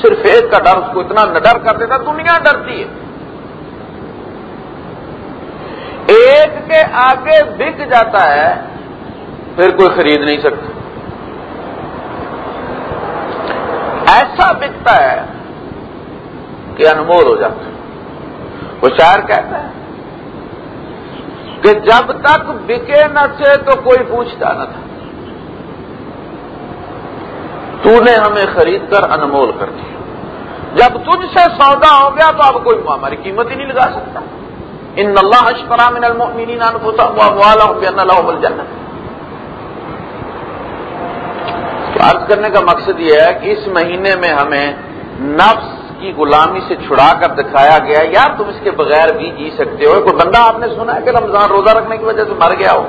صرف ایک کا ڈر اس کو اتنا نہ ڈر کر دیتا دنیا ڈرتی ہے۔ ایک کے آگے بک جاتا ہے، پھر کوئی خرید نہیں سکتا۔ ایسا بکتا ہے کہ انمول ہو جاتا ہے۔ وہ شاعر کہتا ہے کہ جب تک بکے نہ تھے تو کوئی پوچھتا نہ تھا۔ تو نے ہمیں خرید کر انمول کر دیا۔ جب تجھ سے سودا ہو گیا تو اب کوئی ہماری قیمت ہی نہیں لگا سکتا۔ ان اللہ اشفرا من المؤمنین انفسهم واموالهم بان لهم الجنہ تو عرض کرنے کا مقصد یہ ہے کہ اس مہینے میں ہمیں نفس کی غلامی سے چھڑا کر دکھایا گیا یار تم اس کے بغیر بھی جی سکتے ہو۔ کوئی بندہ آپ نے سنا ہے کہ رمضان روزہ رکھنے کی وجہ سے مر گیا ہو؟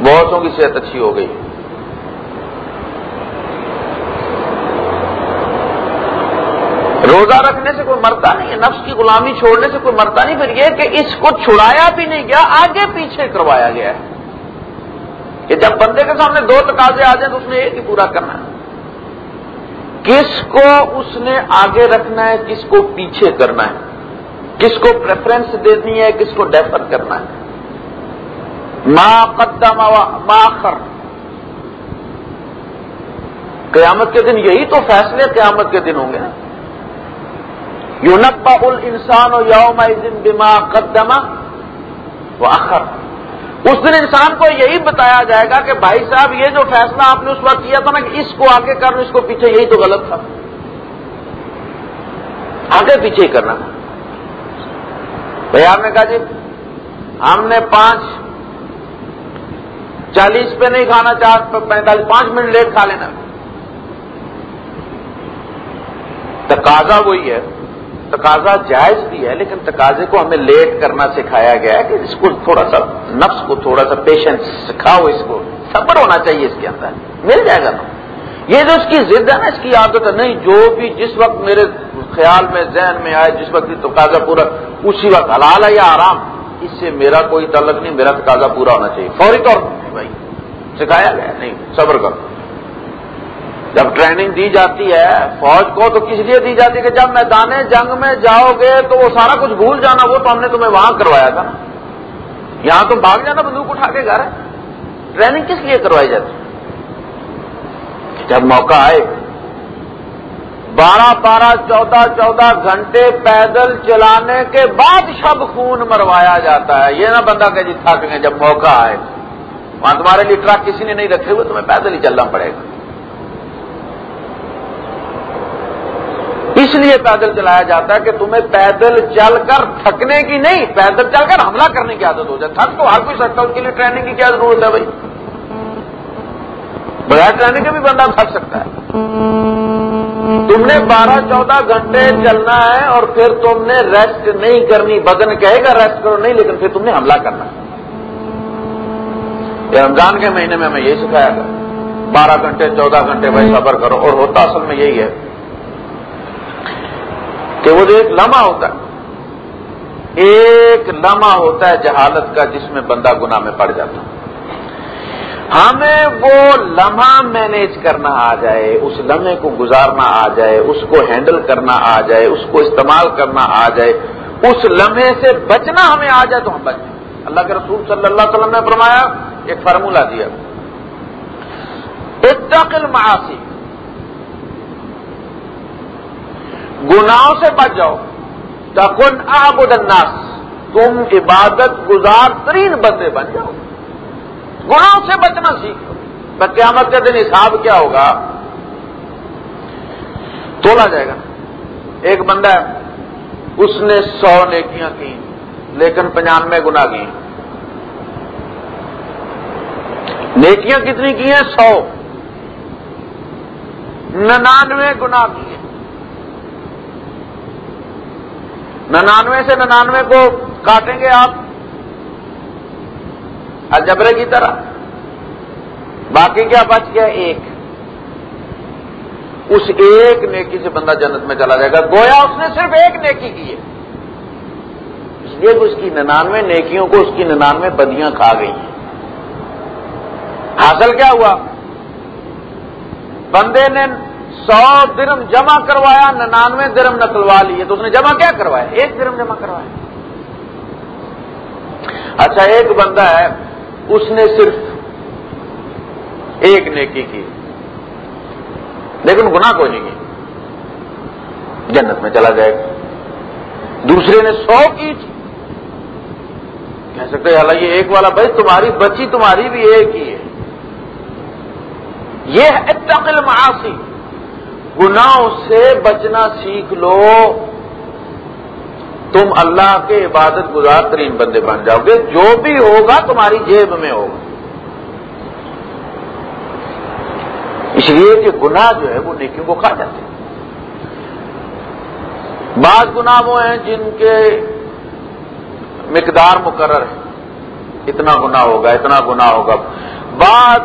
بہتوں کی صحت اچھی ہو گئی۔ روزہ رکھنے سے کوئی مرتا نہیں ہے، نفس کی غلامی چھوڑنے سے کوئی مرتا نہیں، پھر یہ کہ اس کو چھڑایا بھی نہیں گیا، آگے پیچھے کروایا گیا ہے۔ کہ جب بندے کے سامنے دو تقاضے آ جائیں تو اس نے ایک ہی پورا کرنا ہے۔ کس کو اس نے آگے رکھنا ہے، کس کو پیچھے کرنا ہے؟ کس کو پریفرنس دینی ہے، کس کو ڈیفر کرنا ہے؟ ما قدم ما خر قیامت کے دن یہی تو فیصلے قیامت کے دن ہوں گے نا۔ یونبا انسان و یوم دن بما قدمہ وہ آخر۔ اس دن انسان کو یہی بتایا جائے گا کہ بھائی صاحب، یہ جو فیصلہ آپ نے اس وقت کیا تھا نا کہ اس کو آگے کرنا، اس کو پیچھے، یہی تو غلط تھا۔ آگے پیچھے ہی کرنا۔ بھائی، آپ نے کہا جی ہم نے پانچ، چالیس پہ نہیں کھانا، چار پینتالیس، پانچ منٹ لیٹ کھا لینا۔ تقاضا وہی ہے۔ تقاضا جائز بھی ہے، لیکن تقاضے کو ہمیں لیٹ کرنا سکھایا گیا ہے کہ اس کو تھوڑا سا نفس کو، تھوڑا سا پیشنس سکھاؤ، اس کو صبر ہونا چاہیے اس کے اندر۔ مل جائے گا نا یہ جو اس کی ضد ہے نا، اس کی عادت ہے، نہیں، جو بھی جس وقت میرے خیال میں، ذہن میں آئے، جس وقت تقاضا پورا، اسی وقت۔ حلال ہے یا آرام اس سے میرا کوئی تعلق نہیں، میرا تقاضا پورا ہونا چاہیے۔ فوری طور پر۔ بھائی، سکھایا گیا نہیں، صبر کرو۔ جب ٹریننگ دی جاتی ہے، فوج کو تو کس لیے دی جاتی ہے کہ جب میدان جنگ میں جاؤ گے تو وہ سارا کچھ بھول جانا، وہ تو ہم نے تمہیں وہاں کروایا تھا نا۔ یہاں تم بھاگ جانا، بندوق اٹھا کے گھر ٹریننگ کس لیے کروائی جاتی؟ جب موقع آئے، بارہ بارہ چودہ چودہ گھنٹے پیدل چلانے کے بعد شب خون مروایا جاتا ہے۔ یہ نہ بندہ کہ جی تھک گئے جب موقع آئے۔ وہاں تمہارے لیے ٹرک کسی نے نہیں رکھے ہوئے، تمہیں پیدل ہی چلنا پڑے گا۔ اس لیے پیدل چلایا جاتا ہے کہ تمہیں پیدل چل کر تھکنے کی نہیں، پیدل چل کر حملہ کرنے کی عادت ہو جائے۔ تھک تو ہر کوئی سکتا ہے، اس کے لیے ٹریننگ کی کیا ضرورت ہے بھائی؟ بغیر ٹریننگ کے بھی بندہ تھک سکتا ہے۔ تم نے بارہ چودہ گھنٹے چلنا ہے اور پھر تم نے ریسٹ نہیں کرنی۔ بدن کہے گا ریسٹ کرو، نہیں، لیکن پھر تم نے حملہ کرنا یہ رمضان کے مہینے میں ہمیں یہی سکھایا تھا۔ بارہ گھنٹے، چودہ گھنٹے بھائی صبر کرو۔ اور ہوتا اصل میں یہی ہے کہ وہ جو ایک لمحہ ہوتا ہے، ایک لمحہ ہوتا ہے جہالت کا جس میں بندہ گناہ میں پڑ جاتا ہمیں وہ لمحہ مینیج کرنا آ جائے، اس لمحے کو گزارنا آ جائے، اس کو ہینڈل کرنا آ جائے، اس کو استعمال کرنا آ جائے، اس لمحے سے بچنا ہمیں آ جائے تو ہم بچیں۔ اللہ کے رسول صلی اللہ علیہ وسلم نے فرمایا، ایک فارمولہ دیا۔ اتقل معاشی گناہوں سے بچ جاؤ۔ تکن آبد الناس، تم عبادت گزار ترین بندے بن جاؤ۔ گناہوں سے بچنا سیکھو۔ قیامت کے دن حساب کیا ہوگا؟ تولا جائے گا۔ ایک بندہ ہے، اس نے سو نیکیاں کی لیکن پنجانوے گنا کی نیکیاں کتنی کی ہیں سو۔ ننانوے گنا کی ہیں ننانوے سے ننانوے کو کاٹیں گے آپ۔ الجبرے کی طرح۔ باقی کیا بچ گیا؟ ایک۔ اس ایک نیکی سے بندہ جنت میں چلا جائے گا۔ گویا اس نے صرف ایک نیکی کی ہے۔ اس لیے اس کی ننانوے نیکیوں کو اس کی ننانوے بدیاں کھا گئی ہیں۔ حاصل کیا ہوا؟ بندے نے سو درم جمع کروایا ننانوے درم نکلوا لیے۔ تو اس نے جمع کیا کروایا؟ ایک درم جمع کروایا۔ اچھا ایک بندہ ہے، اس نے صرف ایک نیکی کی۔ لیکن گناہ کوئی نہیں کی جنت میں چلا جائے گا۔ دوسرے نے سو کی تھی۔ کہہ سکتے حالانکہ یہ ایک والا بھائی، تمہاری بچی تمہاری بھی ایک ہی ہے۔ یہ ہے اتقل معاصی گناہوں سے بچنا سیکھ لو۔ تم اللہ کے عبادت گزار ترین بندے بن جاؤ گے۔ جو بھی ہوگا تمہاری جیب میں ہوگا۔ اس لیے کہ گناہ جو ہے وہ نیکیوں کو کھا جاتے ہیں۔ بعض گناہ وہ ہیں جن کے مقدار مقرر ہے۔ اتنا گنا ہوگا، اتنا گنا ہوگا۔ بعض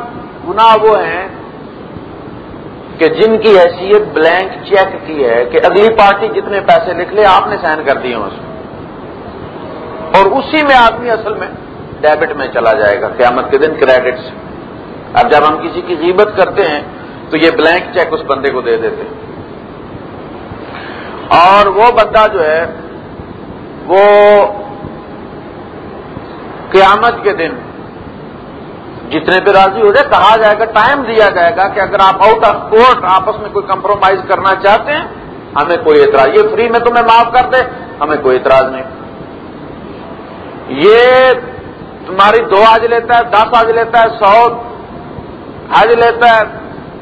گناہ وہ ہیں کہ جن کی حیثیت بلینک چیک کی ہے کہ اگلی پارٹی جتنے پیسے لکھ لے، آپ نے سائن کر دیے اس اور اسی میں آدمی اصل میں ڈیبٹ میں چلا جائے گا، قیامت کے دن کریڈٹ سے اب جب ہم کسی کی غیبت کرتے ہیں تو یہ بلینک چیک اس بندے کو دے دیتے اور وہ بندہ جو ہے، وہ قیامت کے دن جتنے پہ راضی ہو جائے، کہا جائے گا ٹائم دیا جائے گا کہ اگر آپ آؤٹ آف کورٹ آپس میں کوئی کمپرومائز کرنا چاہتے ہیں، ہمیں کوئی اعتراض، یہ فری میں تمہیں معاف کر دے، ہمیں کوئی اعتراض نہیں۔ یہ تمہاری دو آج لیتا ہے، دس آج لیتا ہے، سو حج لیتا ہے،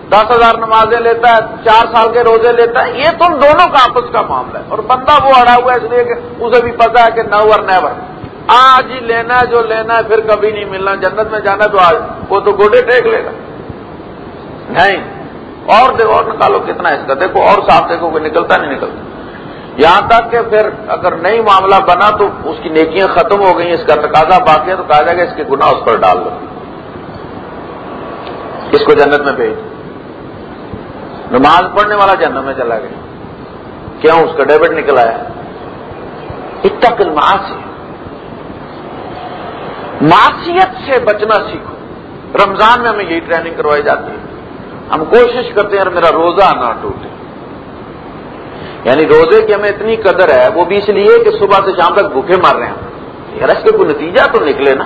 دس ہزار نمازیں لیتا ہے، چار سال کے روزے لیتا ہے، یہ تم دونوں کا آپس کا معاملہ ہے۔ اور بندہ وہ اڑا ہوا ہے اس لیے کہ اسے بھی پتا ہے کہ نور نیور آج ہی لینا ہے جو لینا ہے، پھر کبھی نہیں ملنا۔ جنت میں جانا تو آج وہ تو گوڈے ٹیک لے گا نہیں، اور دیکھو، اور نکالو کتنا اس کا۔ دیکھو، اور صاف دیکھو، کوئی نکلتا نہیں، نکلتا۔ یہاں تک کہ پھر اگر نئی معاملہ بنا تو اس کی نیکیاں ختم ہو گئی اس کا تقاضا باقی ہے تو کہا جائے گا اس کے گناہ اس پر ڈال دو۔ اس کو جنت میں بھیج۔ نماز پڑھنے والا جنت میں چلا گیا۔ کیوں؟ اس کا ڈیبٹ نکل آیا۔ اتنا کل سے معاشیت سے بچنا سیکھو۔ رمضان میں ہمیں یہی ٹریننگ کروائی جاتی ہے۔ ہم کوشش کرتے ہیں میرا روزہ نہ ٹوٹے۔ یعنی روزے کی ہمیں اتنی قدر ہے، وہ بھی اس لیے کہ صبح سے شام تک بھوکے مار رہے ہیں۔ یار، اس کے کوئی نتیجہ تو نکلے نا۔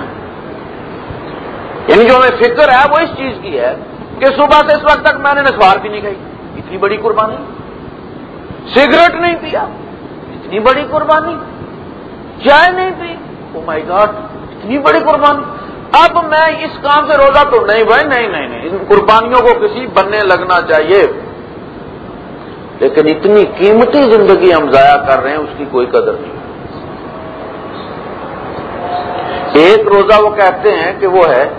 یعنی جو ہمیں فکر ہے، وہ اس چیز کی ہے کہ صبح سے اس وقت تک میں نے نسوار بھی نہیں کھائی۔ اتنی بڑی قربانی۔ سگریٹ نہیں پیا۔ اتنی بڑی قربانی۔ چائے نہیں پی۔ او مائی گاڈ اتنی بڑی قربانی۔ اب میں اس کام سے روزہ تو نہیں، بھائی، نہیں نہیں نہیں۔ ان قربانیوں کو کسی بننے لگنا چاہیے۔ لیکن اتنی قیمتی زندگی ہم ضائع کر رہے ہیں، اس کی کوئی قدر نہیں۔ ایک روزہ وہ کہتے ہیں کہ وہ ہے،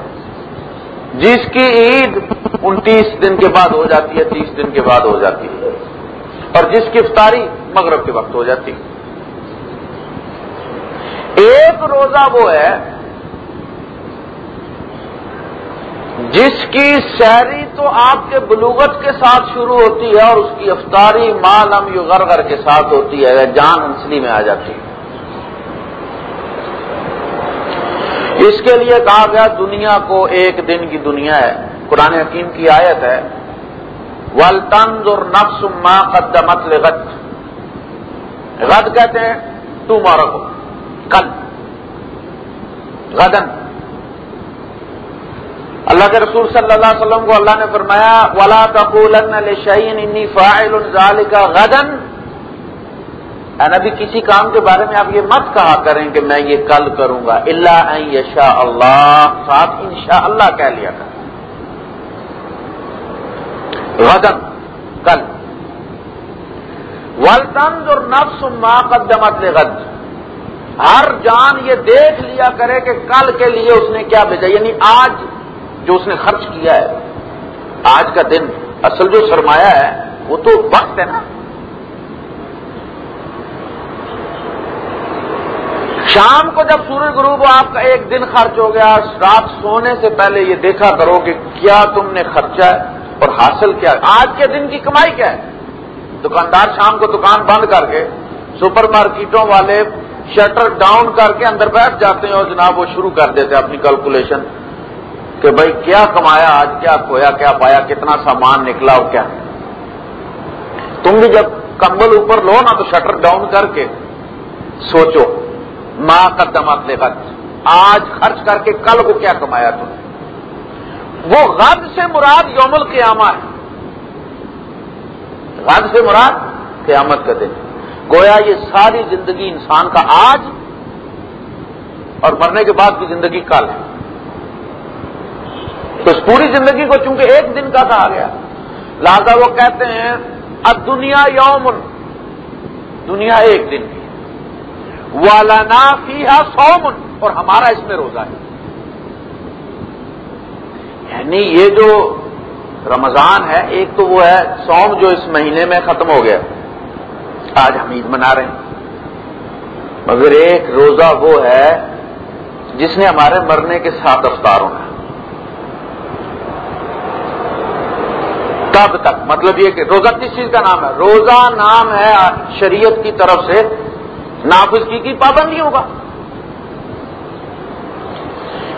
جس کی عید انتیس دن کے بعد ہو جاتی ہے، تیس دن کے بعد ہو جاتی ہے، اور جس کی افطاری مغرب کے وقت ہو جاتی ہے۔ ایک روزہ وہ ہے جس کی شہری تو آپ کے بلوغت کے ساتھ شروع ہوتی ہے اور اس کی افطاری مالم یو غرغر کے ساتھ ہوتی ہے جان انسلی میں آ جاتی ہے۔ اس کے لیے کہا گیا، دنیا کو ایک دن کی دنیا ہے۔ قرآن حکیم کی آیت ہے ول تنز اور نفس ماں قدمت لغت غد کہتے ہیں ٹو مارو کل غدن۔ اللہ کے رسول صلی اللہ علیہ وسلم کو اللہ نے فرمایا، ولا تقول شعین انی فائل کا غدن نبی، کسی کام کے بارے میں آپ یہ مت کہا کریں کہ میں یہ کل کروں گا۔ اللہ یشا اللہ صاحب ان شاء اللہ کہہ لیا کر غدن کل ولطنز اور نفس ما قدمت غد ہر جان یہ دیکھ لیا کرے کہ کل کے لیے اس نے کیا بھیجا؟ یعنی آج جو اس نے خرچ کیا ہے، آج کا دن، اصل جو سرمایہ ہے، وہ تو وقت ہے نا۔ شام کو جب سورج غروب، آپ کا ایک دن خرچ ہو گیا، رات سونے سے پہلے یہ دیکھا کرو کہ کیا تم نے خرچہ اور حاصل کیا آج کے دن کی کمائی کیا ہے؟ دکاندار شام کو دکان بند کر کے سپر مارکیٹوں والے شٹر ڈاؤن کر کے اندر بیٹھ جاتے ہیں اور جناب وہ شروع کر دیتے ہیں اپنی کیلکولیشن کہ بھائی کیا کمایا آج کیا کھویا کیا پایا کتنا سامان نکلا اور کیا تم بھی جب کمبل اوپر لو نا تو شٹر ڈاؤن کر کے سوچو ماں قدمات لے غد آج خرچ کر کے کل کو کیا کمایا تم وہ غد سے مراد یوم القیامہ ہے غد سے مراد قیامت کا دن گویا یہ ساری زندگی انسان کا آج اور مرنے کے بعد کی زندگی کل ہے۔ تو اس پوری زندگی کو چونکہ ایک دن کا کہا گیا، لہذا وہ کہتے ہیں اب دنیا یوم، دنیا ایک دن کی۔ والانا فیحا سومن اور ہمارا اس میں روزہ ہے۔ یعنی یہ جو رمضان ہے، ایک تو وہ ہے سوم جو اس مہینے میں ختم ہو گیا۔ آج ہم عید منا رہے ہیں۔ مگر ایک روزہ وہ ہے جس نے ہمارے مرنے کے ساتھ افطار ہونا۔ ہے کب تک مطلب یہ کہ روزہ کس چیز کا نام ہے؟ روزہ نام ہے شریعت کی طرف سے نافذ کی کی پابندی ہوگا۔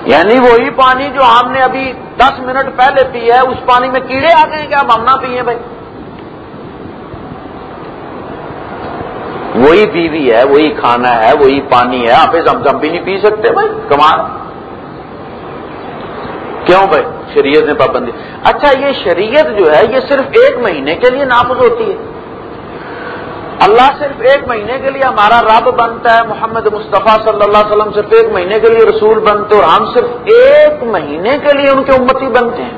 یعنی وہی پانی جو ہم نے ابھی دس منٹ پہلے پی ہے، اس پانی میں کیڑے آ گئے کیا ہم نہ پیے بھائی۔ وہی بیوی ہے، وہی کھانا ہے، وہی پانی ہے، آپ زمزم بھی نہیں پی سکتے بھائی، کمال۔ کیوں بھائی؟ شریعت نے پابندی۔ اچھا یہ شریعت جو ہے، یہ صرف ایک مہینے کے لیے نافذ ہوتی ہے۔ اللہ صرف ایک مہینے کے لیے ہمارا رب بنتا ہے، محمد مصطفیٰ صلی اللہ علیہ وسلم صرف ایک مہینے کے لیے رسول بنتے اور ہم صرف ایک مہینے کے لیے ان کے امتی بنتے ہیں۔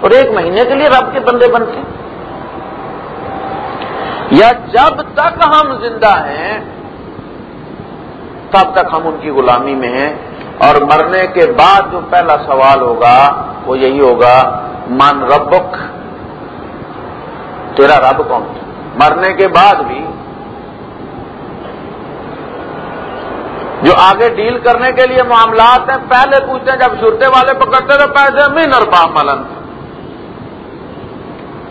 اور ایک مہینے کے لیے رب کے بندے بنتے ہیں۔ یا جب تک ہم زندہ ہیں، تب تک ہم ان کی غلامی میں ہیں۔ اور مرنے کے بعد جو پہلا سوال ہوگا، وہ یہی ہوگا، من ربک؟ تیرا رب کون؟ مرنے کے بعد بھی، جو آگے ڈیل کرنے کے لیے معاملات ہیں، پہلے پوچھتے ہیں، جب شرتے والے پکڑتے تو پیسے مین اور ملن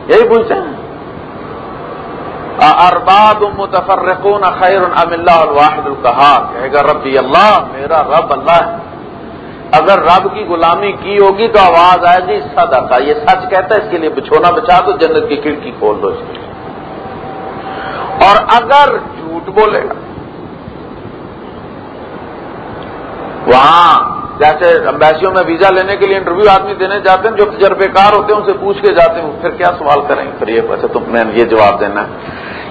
یہی پوچھتے ہیں۔ ارباب متفرقون خیر ام اللہ الواحد القہار۔ کہے گا ربی اللہ، میرا رب اللہ ہے۔ اگر رب کی غلامی کی ہوگی تو آواز آئے گی، صدقہ۔ یہ سچ کہتا ہے، اس کے لیے بچھونا بچا دو، جنت کی کھڑکی کھول دو اس کے لیے۔ اور اگر جھوٹ بولے گا، وہاں جیسے امبیسیوں میں ویزا لینے کے لیے انٹرویو آدمی دینے جاتے ہیں، جو تجربے کار ہوتے ہیں، ان سے پوچھ کے جاتے ہیں، پھر کیا سوال کریں گے؟ پھر یہ اچھا تم نے یہ جواب دینا ہے۔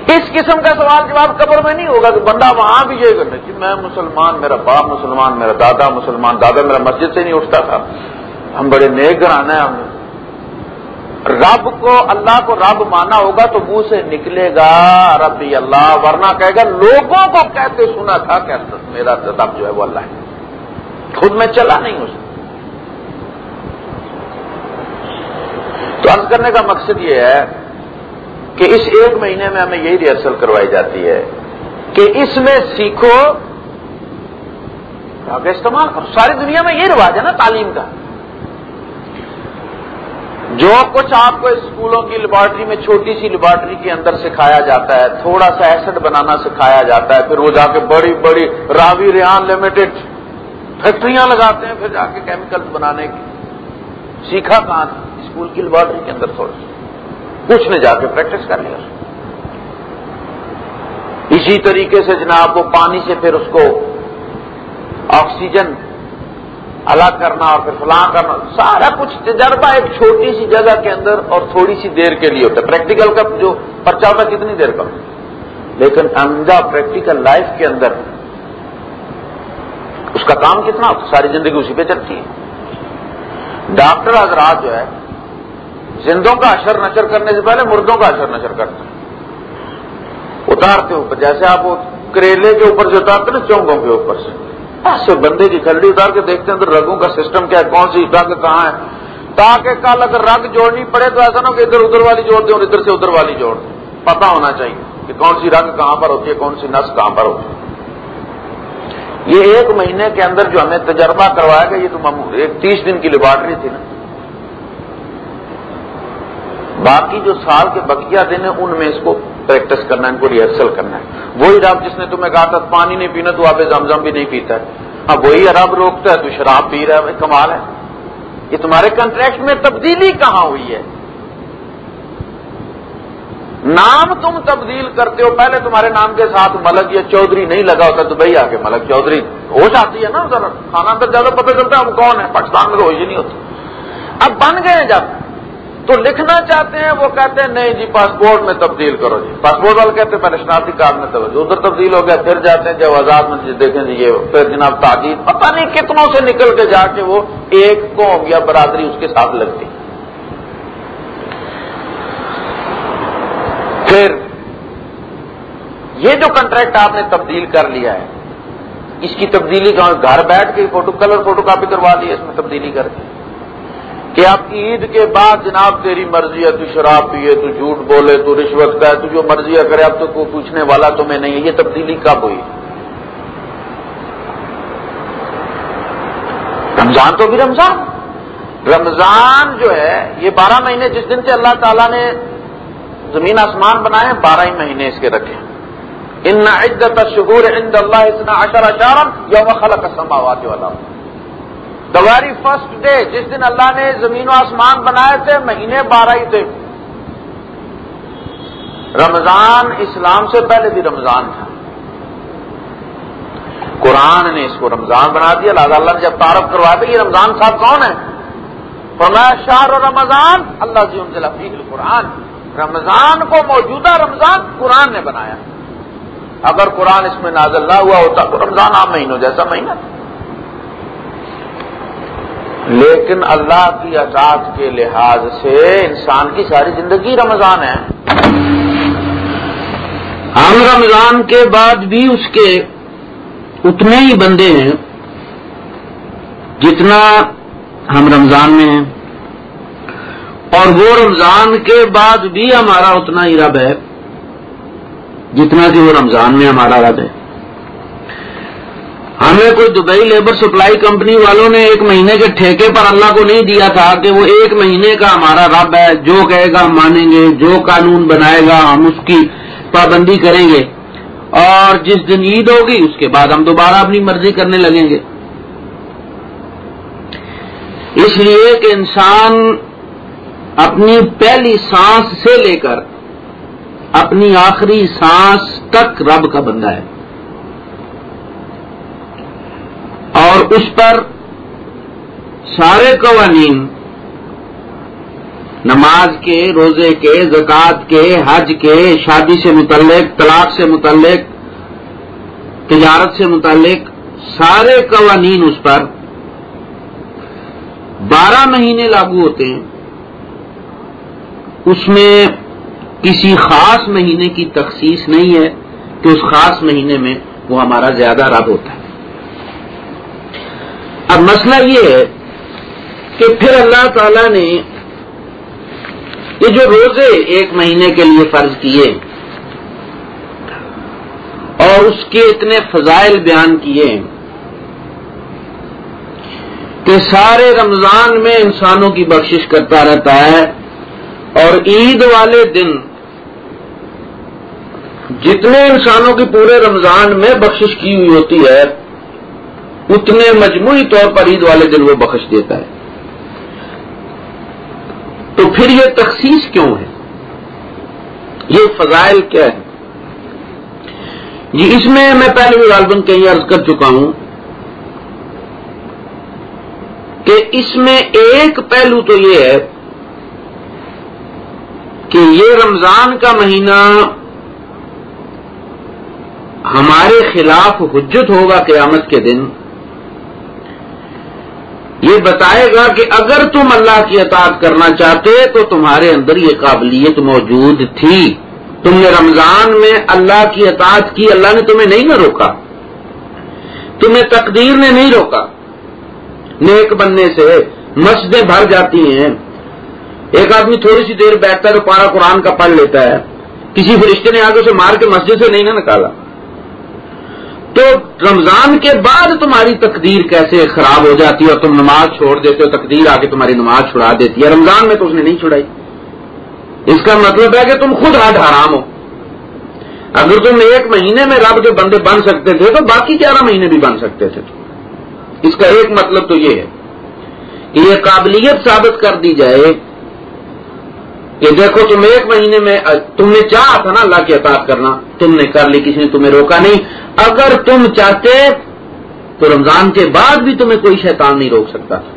اس قسم کا سوال جواب قبر میں نہیں ہوگا کہ بندہ وہاں بھی یہ کرنا کہ جی میں مسلمان، میرا باپ مسلمان، میرا دادا مسلمان، دادا میرا مسجد سے نہیں اٹھتا تھا۔ ہم بڑے نیک گرانا ہے ہم رب کو، اللہ کو رب مانا ہوگا تو منہ سے نکلے گا، ربی اللہ، ورنہ کہے گا، لوگوں کو کہتے سنا تھا کہ میرا رب جو ہے وہ اللہ ہے۔ خود میں چلا نہیں اس تو عرض کرنے کا مقصد یہ ہے کہ اس ایک مہینے میں ہمیں یہی ریہرسل کروائی جاتی ہے کہ اس میں سیکھو آگے استعمال کرو۔ ساری دنیا میں یہ رواج ہے نا تعلیم کا۔ جو کچھ آپ کو اسکولوں کی لیبارٹری میں چھوٹی سی لیبارٹری کے اندر سکھایا جاتا ہے، تھوڑا سا ایسڈ بنانا سکھایا جاتا ہے، پھر وہ جا کے بڑی بڑی راوی ریان لمیٹڈ فیکٹریاں لگاتے ہیں، پھر جا کے کیمیکل بنانے کی۔ سیکھا کہاں اسکول کی لیبارٹری کے اندر تھوڑا کچھ نے جا کے پریکٹس کر لیا۔ اسی طریقے سے جناب وہ پانی سے پھر اس کو آکسیجن الگ کرنا اور پھر فلاں کرنا، سارا کچھ تجربہ ایک چھوٹی سی جگہ کے اندر اور تھوڑی سی دیر کے لیے ہوتا ہے۔ پریکٹیکل کا جو پرچہ ہوتا ہے، کتنی دیر کا؟ لیکن اندھا پریکٹیکل لائف کے اندر اس کا کام کتنا ساری زندگی اسی پہ چلتی ہے۔ ڈاکٹر حضرات جو ہے، زندوں کا اشر نشر کرنے سے پہلے مردوں کا اشر نشر کرتے ہیں۔ اتارتے اوپر، جیسے آپ وہ کریلے کے اوپر سے اتارتے نا، چونگوں کے اوپر سے۔ ایسے بندے کی کھلڑی اتار کے دیکھتے ہیں تو رگوں کا سسٹم کیا ہے، کون سی رگ کہاں ہے۔ تاکہ کل اگر رگ جوڑنی پڑے تو ایسا نہ ہو کہ ادھر ادھر والی جوڑ دیں اور ادھر سے ادھر والی جوڑ دیں۔ پتا ہونا چاہیے کہ کون سی رگ کہاں پر ہوتی ہے، کون سی نس کہاں پر ہوتی ہے۔ یہ ایک مہینے کے اندر جو ہمیں تجربہ کروایا گیا، یہ تو ایک تیس دن کی لیبارٹری تھی نا۔ باقی جو سال کے بقیہ دن ہیں، ان میں اس کو پریکٹس کرنا ہے، ان کو ریہرسل کرنا ہے۔ وہی رب جس نے تمہیں کہا تھا، پانی نہیں پینا، تو آپ زمزم بھی نہیں پیتا ہے۔ اب وہی رب روکتا ہے، تو شراب پی رہا ہے، کمال ہے۔ یہ تمہارے کنٹریکٹ میں تبدیلی کہاں ہوئی ہے؟ نام تم تبدیل کرتے ہو، پہلے تمہارے نام کے ساتھ ملک یا چودھری نہیں لگا ہوتا تو بھائی آ کے ملک چودھری ہو جاتی ہے نا ذرا کھانا اندر زیادہ پتہ چلتا ہے ہم کون ہے پاکستان میں تو ہی نہیں ہوتا اب بن گئے جب۔ تو لکھنا چاہتے ہیں، وہ کہتے ہیں، نہیں جی پاسپورٹ میں تبدیل کرو جی۔ پاسپورٹ والے کہتے ہیں، پہلے شناختی کارڈ میں تبدیل ادھر تبدیل ہو گیا، پھر جاتے ہیں، جب آزاد میں جی دیکھیں جی یہ پھر جناب تعدید پتہ نہیں کتنوں سے نکل کے جا کے وہ ایک قوم یا برادری اس کے ساتھ لگتی۔ پھر یہ جو کنٹریکٹ آپ نے تبدیل کر لیا ہے، اس کی تبدیلی کا گھر بیٹھ کے فوٹو کلر فوٹو کاپی کروا دی، اس میں تبدیلی کر کے کہ آپ عید کے بعد جناب تیری مرضی ہے، تو شراب پیے، تو جھوٹ بولے، تو رشوت کا ہے تو جو مرضی ہے کرے، اب تو کوئی پوچھنے والا تو میں نہیں ہے۔ یہ تبدیلی کب ہوئی؟ رمضان تو بھی رمضان۔ رمضان جو ہے، یہ بارہ مہینے جس دن سے اللہ تعالیٰ نے زمین آسمان بنائے بارہ ہی مہینے اس کے رکھے ان عدت شہور عند اللہ اتنا اشر اشارم یوم خلق السماوات والا دواری فرسٹ ڈے جس دن اللہ نے زمین و آسمان بنائے تھے، مہینے بارہ ہی تھے۔ رمضان اسلام سے پہلے بھی رمضان تھا۔ قرآن نے اس کو رمضان بنا دیا اللہ اللہ نے جب تعارف کروا دیا یہ رمضان صاحب کون ہے؟ فرمایا شہر و رمضان، اللہ جی فی القرآن۔ رمضان کو موجودہ رمضان قرآن نے بنایا۔ اگر قرآن اس میں نازل نہ ہوا ہوتا تو رمضان عام مہینوں جیسا مہینہ۔ لیکن اللہ کی اطاعت کے لحاظ سے انسان کی ساری زندگی رمضان ہے۔ ہم رمضان کے بعد بھی اس کے اتنے ہی بندے ہیں جتنا ہم رمضان میں ہیں۔ اور وہ رمضان کے بعد بھی ہمارا اتنا ہی رب ہے، جتنا کہ وہ رمضان میں ہمارا رب ہے۔ ہمیں کوئی دبئی لیبر سپلائی کمپنی والوں نے ایک مہینے کے ٹھیکے پر اللہ کو نہیں دیا تھا کہ وہ ایک مہینے کا ہمارا رب ہے، جو کہے گا ہم مانیں گے، جو قانون بنائے گا ہم اس کی پابندی کریں گے۔ اور جس دن عید ہوگی، اس کے بعد ہم دوبارہ اپنی مرضی کرنے لگیں گے۔ اس لیے کہ انسان اپنی پہلی سانس سے لے کر اپنی آخری سانس تک رب کا بندہ ہے۔ اور اس پر سارے قوانین، نماز کے، روزے کے، زکوٰۃ کے، حج کے، شادی سے متعلق، طلاق سے متعلق، تجارت سے متعلق سارے قوانین اس پر بارہ مہینے لاگو ہوتے ہیں۔ اس میں کسی خاص مہینے کی تخصیص نہیں ہے کہ اس خاص مہینے میں وہ ہمارا زیادہ رب ہوتا ہے۔ اب مسئلہ یہ ہے کہ پھر اللہ تعالی نے یہ جو روزے ایک مہینے کے لیے فرض کیے اور اس کے اتنے فضائل بیان کیے کہ سارے رمضان میں انسانوں کی بخشش کرتا رہتا ہے۔ اور عید والے دن جتنے انسانوں کی پورے رمضان میں بخشش کی ہوئی ہوتی ہے، اتنے مجموعی طور پر عید والے دن وہ بخش دیتا ہے۔ تو پھر یہ تخصیص کیوں ہے؟ یہ فضائل کیا ہے جی اس میں میں پہلے بھی غالباً کہیں عرض کر چکا ہوں کہ اس میں ایک پہلو تو یہ ہے کہ یہ رمضان کا مہینہ ہمارے خلاف حجت ہوگا قیامت کے دن۔ یہ بتائے گا کہ اگر تم اللہ کی اطاعت کرنا چاہتے تو تمہارے اندر یہ قابلیت موجود تھی۔ تم نے رمضان میں اللہ کی اطاعت کی، اللہ نے تمہیں نہیں نہ روکا۔ تمہیں تقدیر نے نہیں روکا۔ نیک بننے سے مسجدیں بھر جاتی ہیں۔ ایک آدمی تھوڑی سی دیر بیٹھتا ہے تو پارا قرآن کا پڑھ لیتا ہے۔ کسی فرشتے نے آگے اسے مار کے مسجد سے نہیں نہ نکالا۔ تو رمضان کے بعد تمہاری تقدیر کیسے خراب ہو جاتی ہے اور تم نماز چھوڑ دیتے ہو، تقدیر آ کے تمہاری نماز چھڑا دیتی ہے۔ رمضان میں تو اس نے نہیں چھڑائی۔ اس کا مطلب ہے کہ تم خود ہاتھ حرام ہو۔ اگر تم ایک مہینے میں رب کے بندے بن سکتے تھے تو باقی گیارہ مہینے بھی بن سکتے تھے۔ اس کا ایک مطلب تو یہ ہے کہ یہ قابلیت ثابت کر دی جائے کہ دیکھو تم ایک مہینے میں، تم نے چاہا تھا نا اللہ کی اطاعت کرنا، تم نے کر لی، کسی نے تمہیں روکا نہیں۔ اگر تم چاہتے تو رمضان کے بعد بھی تمہیں کوئی شیطان نہیں روک سکتا۔ تھا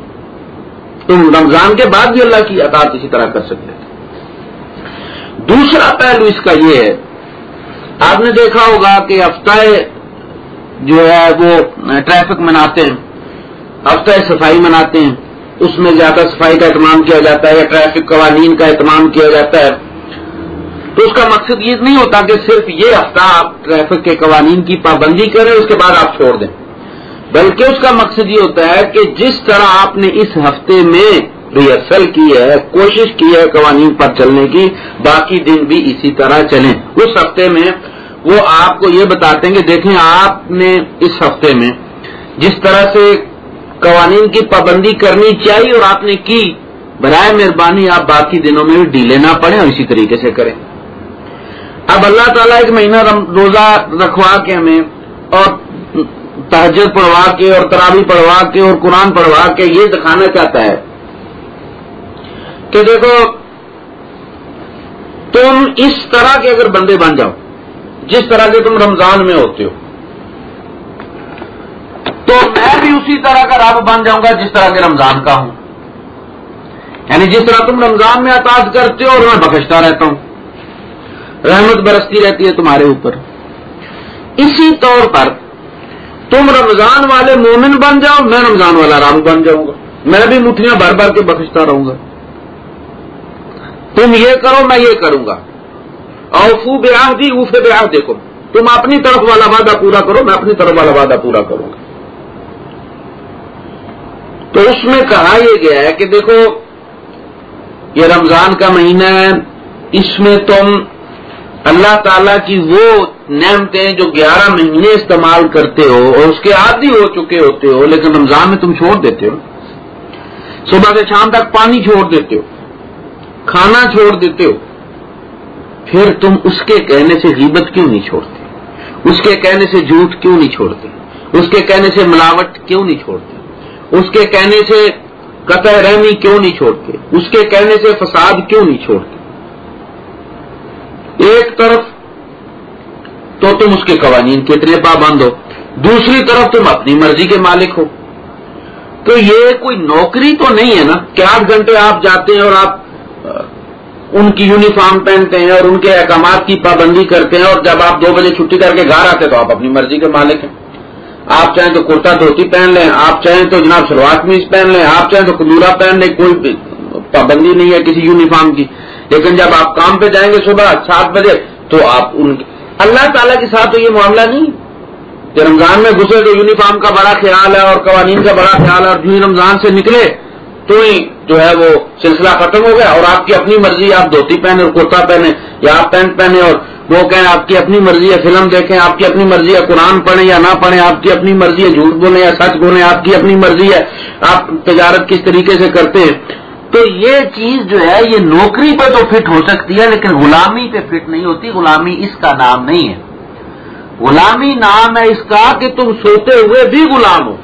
تم رمضان کے بعد بھی اللہ کی اطاعت اسی طرح کر سکتے۔ تھے دوسرا پہلو اس کا یہ ہے، آپ نے دیکھا ہوگا کہ ہفتہ جو ہے وہ ٹریفک مناتے ہیں، ہفتہ صفائی مناتے ہیں۔ اس میں زیادہ صفائی کا اہتمام کیا جاتا ہے یا ٹریفک قوانین کا اہتمام کیا جاتا ہے، تو اس کا مقصد یہ نہیں ہوتا کہ صرف یہ ہفتہ آپ ٹریفک کے قوانین کی پابندی کریں اس کے بعد آپ چھوڑ دیں۔ بلکہ اس کا مقصد یہ ہوتا ہے کہ جس طرح آپ نے اس ہفتے میں ریہرسل کی ہے، کوشش کی ہے قوانین پر چلنے کی، باقی دن بھی اسی طرح چلیں۔ اس ہفتے میں وہ آپ کو یہ بتاتے ہیں کہ دیکھیں، آپ نے اس ہفتے میں جس طرح سے قوانین کی پابندی کرنی چاہیے اور آپ نے کی۔ برائے مہربانی آپ باقی دنوں میں بھی ڈیلے نہ پڑیں اور اسی طریقے سے کریں۔ اب اللہ تعالیٰ ایک مہینہ روزہ رکھوا کے ہمیں اور تحجد پڑھوا کے اور تراوی پڑھوا کے اور قرآن پڑھوا کے یہ دکھانا چاہتا ہے کہ دیکھو، تم اس طرح کے اگر بندے بن جاؤ، جس طرح کے تم رمضان میں ہوتے ہو تو میں بھی اسی طرح کا رب بن جاؤں گا جس طرح کے رمضان کا ہوں۔ یعنی جس طرح تم رمضان میں اطاعت کرتے ہو اور میں بخشتا رہتا ہوں۔ رحمت برستی رہتی ہے تمہارے اوپر۔ اسی طور پر تم رمضان والے مومن بن جاؤ، میں رمضان والا رام بن جاؤں گا۔ میں بھی مٹھیاں بھر بھر کے بخشتا رہوں گا۔ تم یہ کرو، میں یہ کروں گا۔ اوفو بیاہ دی اوفے بیاہ دیکھو تم اپنی طرف والا وعدہ پورا کرو، میں اپنی طرف والا وعدہ پورا کروں گا۔ تو اس میں کہا یہ گیا ہے کہ دیکھو، یہ رمضان کا مہینہ ہے، اس میں تم اللہ تعالیٰ کی وہ نعمتیں جو گیارہ مہینے استعمال کرتے ہو اور اس کے عادی ہو چکے ہوتے ہو، لیکن رمضان میں تم چھوڑ دیتے ہو۔ صبح سے شام تک پانی چھوڑ دیتے ہو، کھانا چھوڑ دیتے ہو۔ پھر تم اس کے کہنے سے غیبت کیوں نہیں چھوڑتے؟ اس کے کہنے سے جھوٹ کیوں نہیں چھوڑتے؟ اس کے کہنے سے ملاوٹ کیوں نہیں چھوڑتے؟ اس کے کہنے سے قطع رحمی کیوں نہیں چھوڑتے؟ اس کے کہنے سے فساد کیوں نہیں چھوڑتے؟ ایک طرف تو تم اس کے قوانین کے اتنے پابند ہو، دوسری طرف تم اپنی مرضی کے مالک ہو۔ تو یہ کوئی نوکری تو نہیں ہے نا کہ آٹھ گھنٹے آپ جاتے ہیں اور آپ ان کی یونیفارم پہنتے ہیں اور ان کے احکامات کی پابندی کرتے ہیں اور جب آپ دو بجے چھٹی کر کے گھر آتے تو آپ اپنی مرضی کے مالک ہیں۔ آپ چاہیں تو کرتا دھوتی پہن لیں، آپ چاہیں تو جناب شلوار قمیض پہن لیں، آپ چاہیں تو کدورا پہن لیں، کوئی پابندی نہیں ہے کسی یونیفارم کی۔ لیکن جب آپ کام پہ جائیں گے صبح سات بجے، تو آپ ان اللہ تعالیٰ کے ساتھ تو یہ معاملہ نہیں۔ کہ رمضان میں گھسے تو یونیفارم کا بڑا خیال ہے اور قوانین کا بڑا خیال ہے اور جو رمضان سے نکلے تو ہی جو ہے وہ سلسلہ ختم ہو گیا اور آپ کی اپنی مرضی، آپ دھوتی پہنے اور کرتا پہنے یا آپ پینٹ پہنے اور وہ کہیں آپ کی اپنی مرضی ہے فلم دیکھیں، آپ کی اپنی مرضی ہے قرآن پڑھیں یا نہ پڑھیں، آپ کی اپنی مرضی ہے جھوٹ بولیں یا سچ بولیں، آپ کی اپنی مرضی ہے، آپ تجارت کس طریقے سے کرتے ہیں۔ تو یہ چیز جو ہے، یہ نوکری پہ تو فٹ ہو سکتی ہے، لیکن غلامی پہ فٹ نہیں ہوتی، غلامی اس کا نام نہیں ہے۔ غلامی نام ہے اس کا کہ تم سوتے ہوئے بھی غلام ہو۔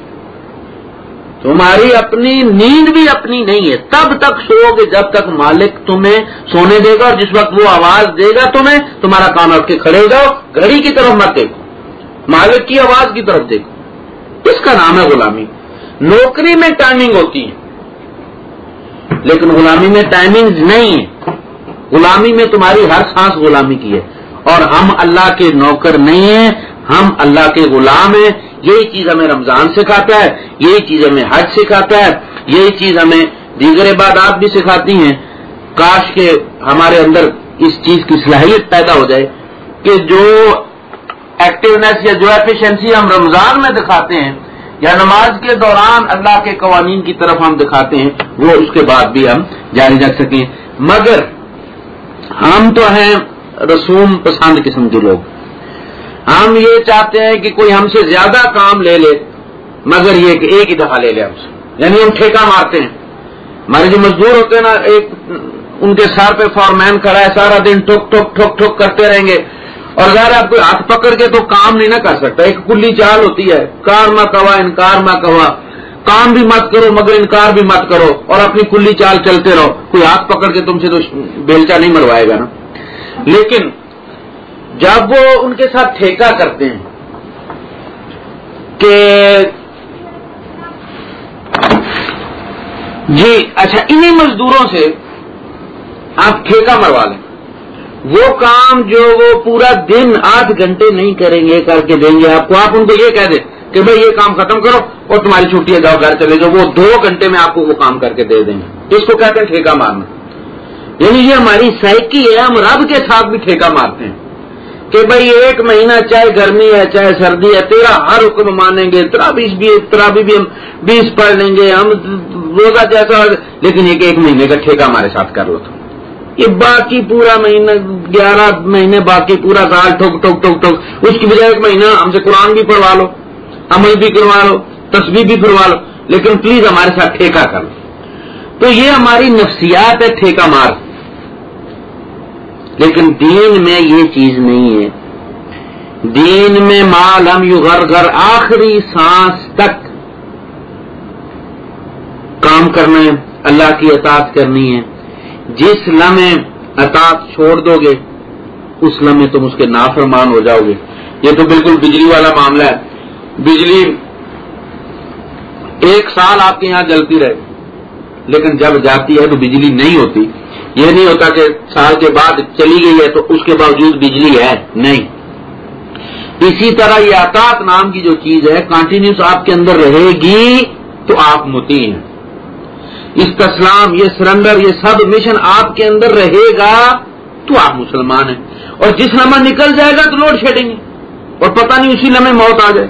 تمہاری اپنی نیند بھی اپنی نہیں ہے۔ تب تک سو گے جب تک مالک تمہیں سونے دے گا اور جس وقت وہ آواز دے گا تمہیں، تمہارا کام اٹھ کے کھڑے ہو جاؤ، گھڑی کی طرف مت دیکھو۔ مالک کی آواز کی طرف دیکھو۔ اس کا نام ہے غلامی۔ نوکری میں ٹائمنگ ہوتی ہے۔ لیکن غلامی میں ٹائمنگ نہیں ہے۔ غلامی میں تمہاری ہر سانس غلامی کی ہے۔ اور ہم اللہ کے نوکر نہیں ہیں، ہم اللہ کے غلام ہیں۔ یہی چیز ہمیں رمضان سکھاتا ہے، یہی چیز ہمیں حج سکھاتا ہے، یہی چیز ہمیں دیگر عبادات بھی سکھاتی ہیں۔ کاش کے ہمارے اندر اس چیز کی صلاحیت پیدا ہو جائے کہ جو ایکٹیونیس یا جو ایفیشنسی ہم رمضان میں دکھاتے ہیں یا نماز کے دوران اللہ کے قوانین کی طرف ہم دکھاتے ہیں، وہ اس کے بعد بھی ہم جاری رکھ سکیں۔ مگر ہم تو ہیں رسوم پسند قسم کے لوگ۔ ہم یہ چاہتے ہیں کہ کوئی ہم سے زیادہ کام لے لے، مگر یہ کہ ایک ہی دفعہ لے لے ہم سے۔ یعنی ہم ٹھیکہ مارتے ہیں۔ ہمارے جو مزدور ہوتے ہیں نا، ایک ان کے سر پہ فارمین کھڑا ہے، سارا دن ٹھوک ٹھوک ٹھوک ٹھوک کرتے رہیں گے۔ اور ظاہر آپ کوئی ہاتھ پکڑ کے تو کام نہیں نہ کر سکتا۔ ایک کلی چال ہوتی ہے۔ کار ماں کوا، انکار ماں کوا۔ کام بھی مت کرو، مگر انکار بھی مت کرو۔ اور اپنی کلی چال چلتے رہو۔ کوئی ہاتھ پکڑ کے تم سے تو بیلچا نہیں مروائے گا نا۔ لیکن جب وہ ان کے ساتھ ٹھیکہ کرتے ہیں کہ جی اچھا انہیں مزدوروں سے آپ ٹھیکہ مروا لیں۔ وہ کام جو وہ پورا دن آٹھ گھنٹے نہیں کریں گے، کر کے دیں گے۔ آپ کو، آپ ان کو یہ کہہ دیں کہ بھائی، یہ کام ختم کرو اور تمہاری چھٹی ہے، جاؤ گھر چلے جاؤ۔ وہ دو گھنٹے میں آپ کو وہ کام کر کے دے دیں گے۔ اس کو کہتے ہیں ٹھیکہ مارنا۔ یعنی یہ ہماری سائیکی ہے، ہم رب کے ساتھ بھی ٹھیکہ مارتے ہیں۔ کہ بھائی ایک مہینہ چاہے گرمی ہے، چاہے سردی ہے، تیرا ہر حکم مانیں گے ترا بیس بھی ترا بھی ہم بیس پڑھ لیں گے، ہم روزہ جیسا لیکن ایک ایک مہینے کا ٹھیکہ ہمارے ساتھ کر لو تو۔ یہ باقی پورا مہینہ، گیارہ مہینے باقی پورا سال ٹھوک ٹھوک ٹھوک ٹھوک۔ اس کی بجائے ایک مہینہ ہم سے قرآن بھی پڑھوا لو، عمل بھی کروا لو تصویر بھی پڑھوا لو، لیکن پلیز ہمارے ساتھ ٹھیکہ کر لو۔ تو یہ ہماری نفسیات ہے ٹھیکہ مار۔ لیکن دین میں یہ چیز نہیں ہے۔ دین میں مال ہم یو گھر گھر آخری سانس تک کام کرنا ہے، اللہ کی اطاعت کرنی ہے۔ جس لمحے اطاعت چھوڑ دو گے، اس لمحے تم اس کے نافرمان ہو جاؤ گے۔ یہ تو بالکل بجلی والا معاملہ ہے۔ بجلی ایک سال آپ کے یہاں جلتی رہے، لیکن جب جاتی ہے تو بجلی نہیں ہوتی۔ یہ نہیں ہوتا کہ سال کے بعد چلی گئی ہے تو اس کے باوجود بجلی ہے؟ نہیں. اسی طرح یہ اطاط نام کی جو چیز ہے کنٹینیوس آپ کے اندر رہے گی تو آپ متی ہیں. اس کا یہ سرنڈر، یہ سب مشن آپ کے اندر رہے گا تو آپ مسلمان ہیں. اور جس لمحہ نکل جائے گا تو لوڈ شیڈنگ اور پتہ نہیں اسی لمحے موت آ جائے.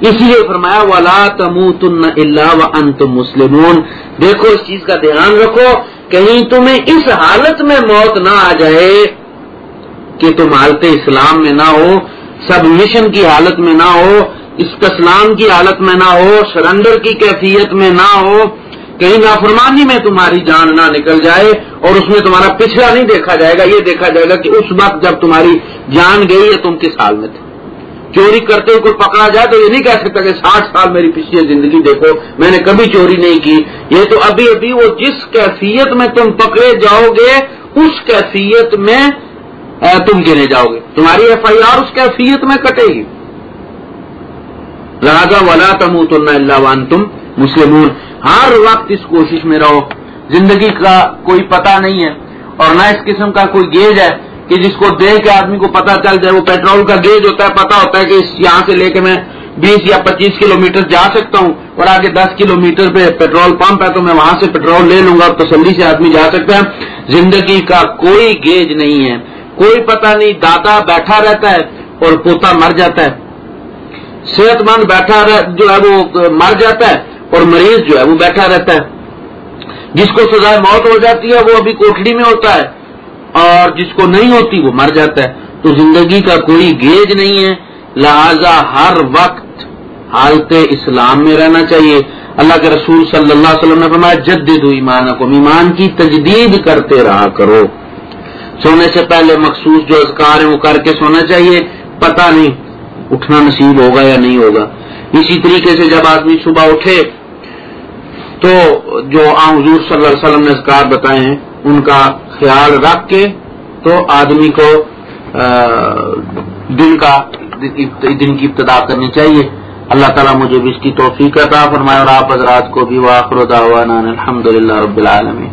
اسی لیے فرمایا والا تم تن اللہ و ان تم مسلمون. دیکھو، اس چیز کا دھیان رکھو کہیں تمہیں اس حالت میں موت نہ آ جائے کہ تم حالت اسلام میں نہ ہو، سب مشن کی حالت میں نہ ہو اسلام کی حالت میں نہ ہو، سرنڈر کی کیفیت میں نہ ہو، کہیں نافرمانی میں تمہاری جان نہ نکل جائے اور اس میں تمہارا پچھڑا نہیں دیکھا جائے گا، یہ دیکھا جائے گا کہ اس وقت جب تمہاری جان گئی ہے تم کس حال میں تھے۔ چوری کرتے ہوئے کوئی پکڑا جائے تو یہ نہیں کہہ سکتا کہ ساٹھ سال میری پچھلی زندگی دیکھو، میں نے کبھی چوری نہیں کی۔ یہ تو ابھی ابھی وہ جس کیفیت میں تم پکڑے جاؤ گے، اس کیفیت میں تم گنے جاؤ گے۔ تمہاری ایف آئی آر اس کیفیت میں کٹے گی۔ لہٰذا ولا تم اللہ وان تم مسلمون۔ ہر وقت اس کوشش میں رہو۔ زندگی کا کوئی پتہ نہیں ہے اور نہ اس قسم کا کوئی گیج ہے۔ کہ جس کو دیکھ کے آدمی کو پتا چل جائے، وہ پیٹرول کا گیج ہوتا ہے پتا ہوتا ہے کہ یہاں سے لے کے میں بیس یا پچیس کلو میٹر جا سکتا ہوں اور آگے دس کلو میٹر پہ پیٹرول پمپ ہے تو میں وہاں سے پیٹرول لے لوں گا اور تسلی سے آدمی جا سکتا ہے۔ زندگی کا کوئی گیج نہیں ہے۔ کوئی پتہ نہیں دادا بیٹھا رہتا ہے اور پوتا مر جاتا ہے۔ صحت مند بیٹھا جو ہے وہ مر جاتا ہے اور مریض جو ہے وہ بیٹھا رہتا ہے۔ جس کو سزائے موت ہو جاتی ہے، وہ ابھی کوٹڑی میں ہوتا ہے۔ اور جس کو نہیں ہوتی وہ مر جاتا ہے۔ تو زندگی کا کوئی گیج نہیں ہے۔ لہذا ہر وقت حالت اسلام میں رہنا چاہیے۔ اللہ کے رسول صلی اللہ علیہ وسلم نے فرمایا جدید ایمان کو ایمان کی تجدید کرتے رہا کرو۔ سونے سے پہلے مخصوص جو اذکار ہیں وہ کر کے سونا چاہیے۔ پتہ نہیں اٹھنا نصیب ہوگا یا نہیں ہوگا۔ اسی طریقے سے جب آدمی صبح اٹھے تو جو آم حضور صلی اللہ علیہ وسلم نے اذکار بتائے ہیں ان کا خیال رکھ کے تو آدمی کو دن کا، دن کی ابتدا کرنی چاہیے۔ اللہ تعالیٰ مجھے بھی اس کی توفیق عطا فرمائے اور آپ حضرات کو بھی واخر دعوانا الحمد للہ رب العالمین۔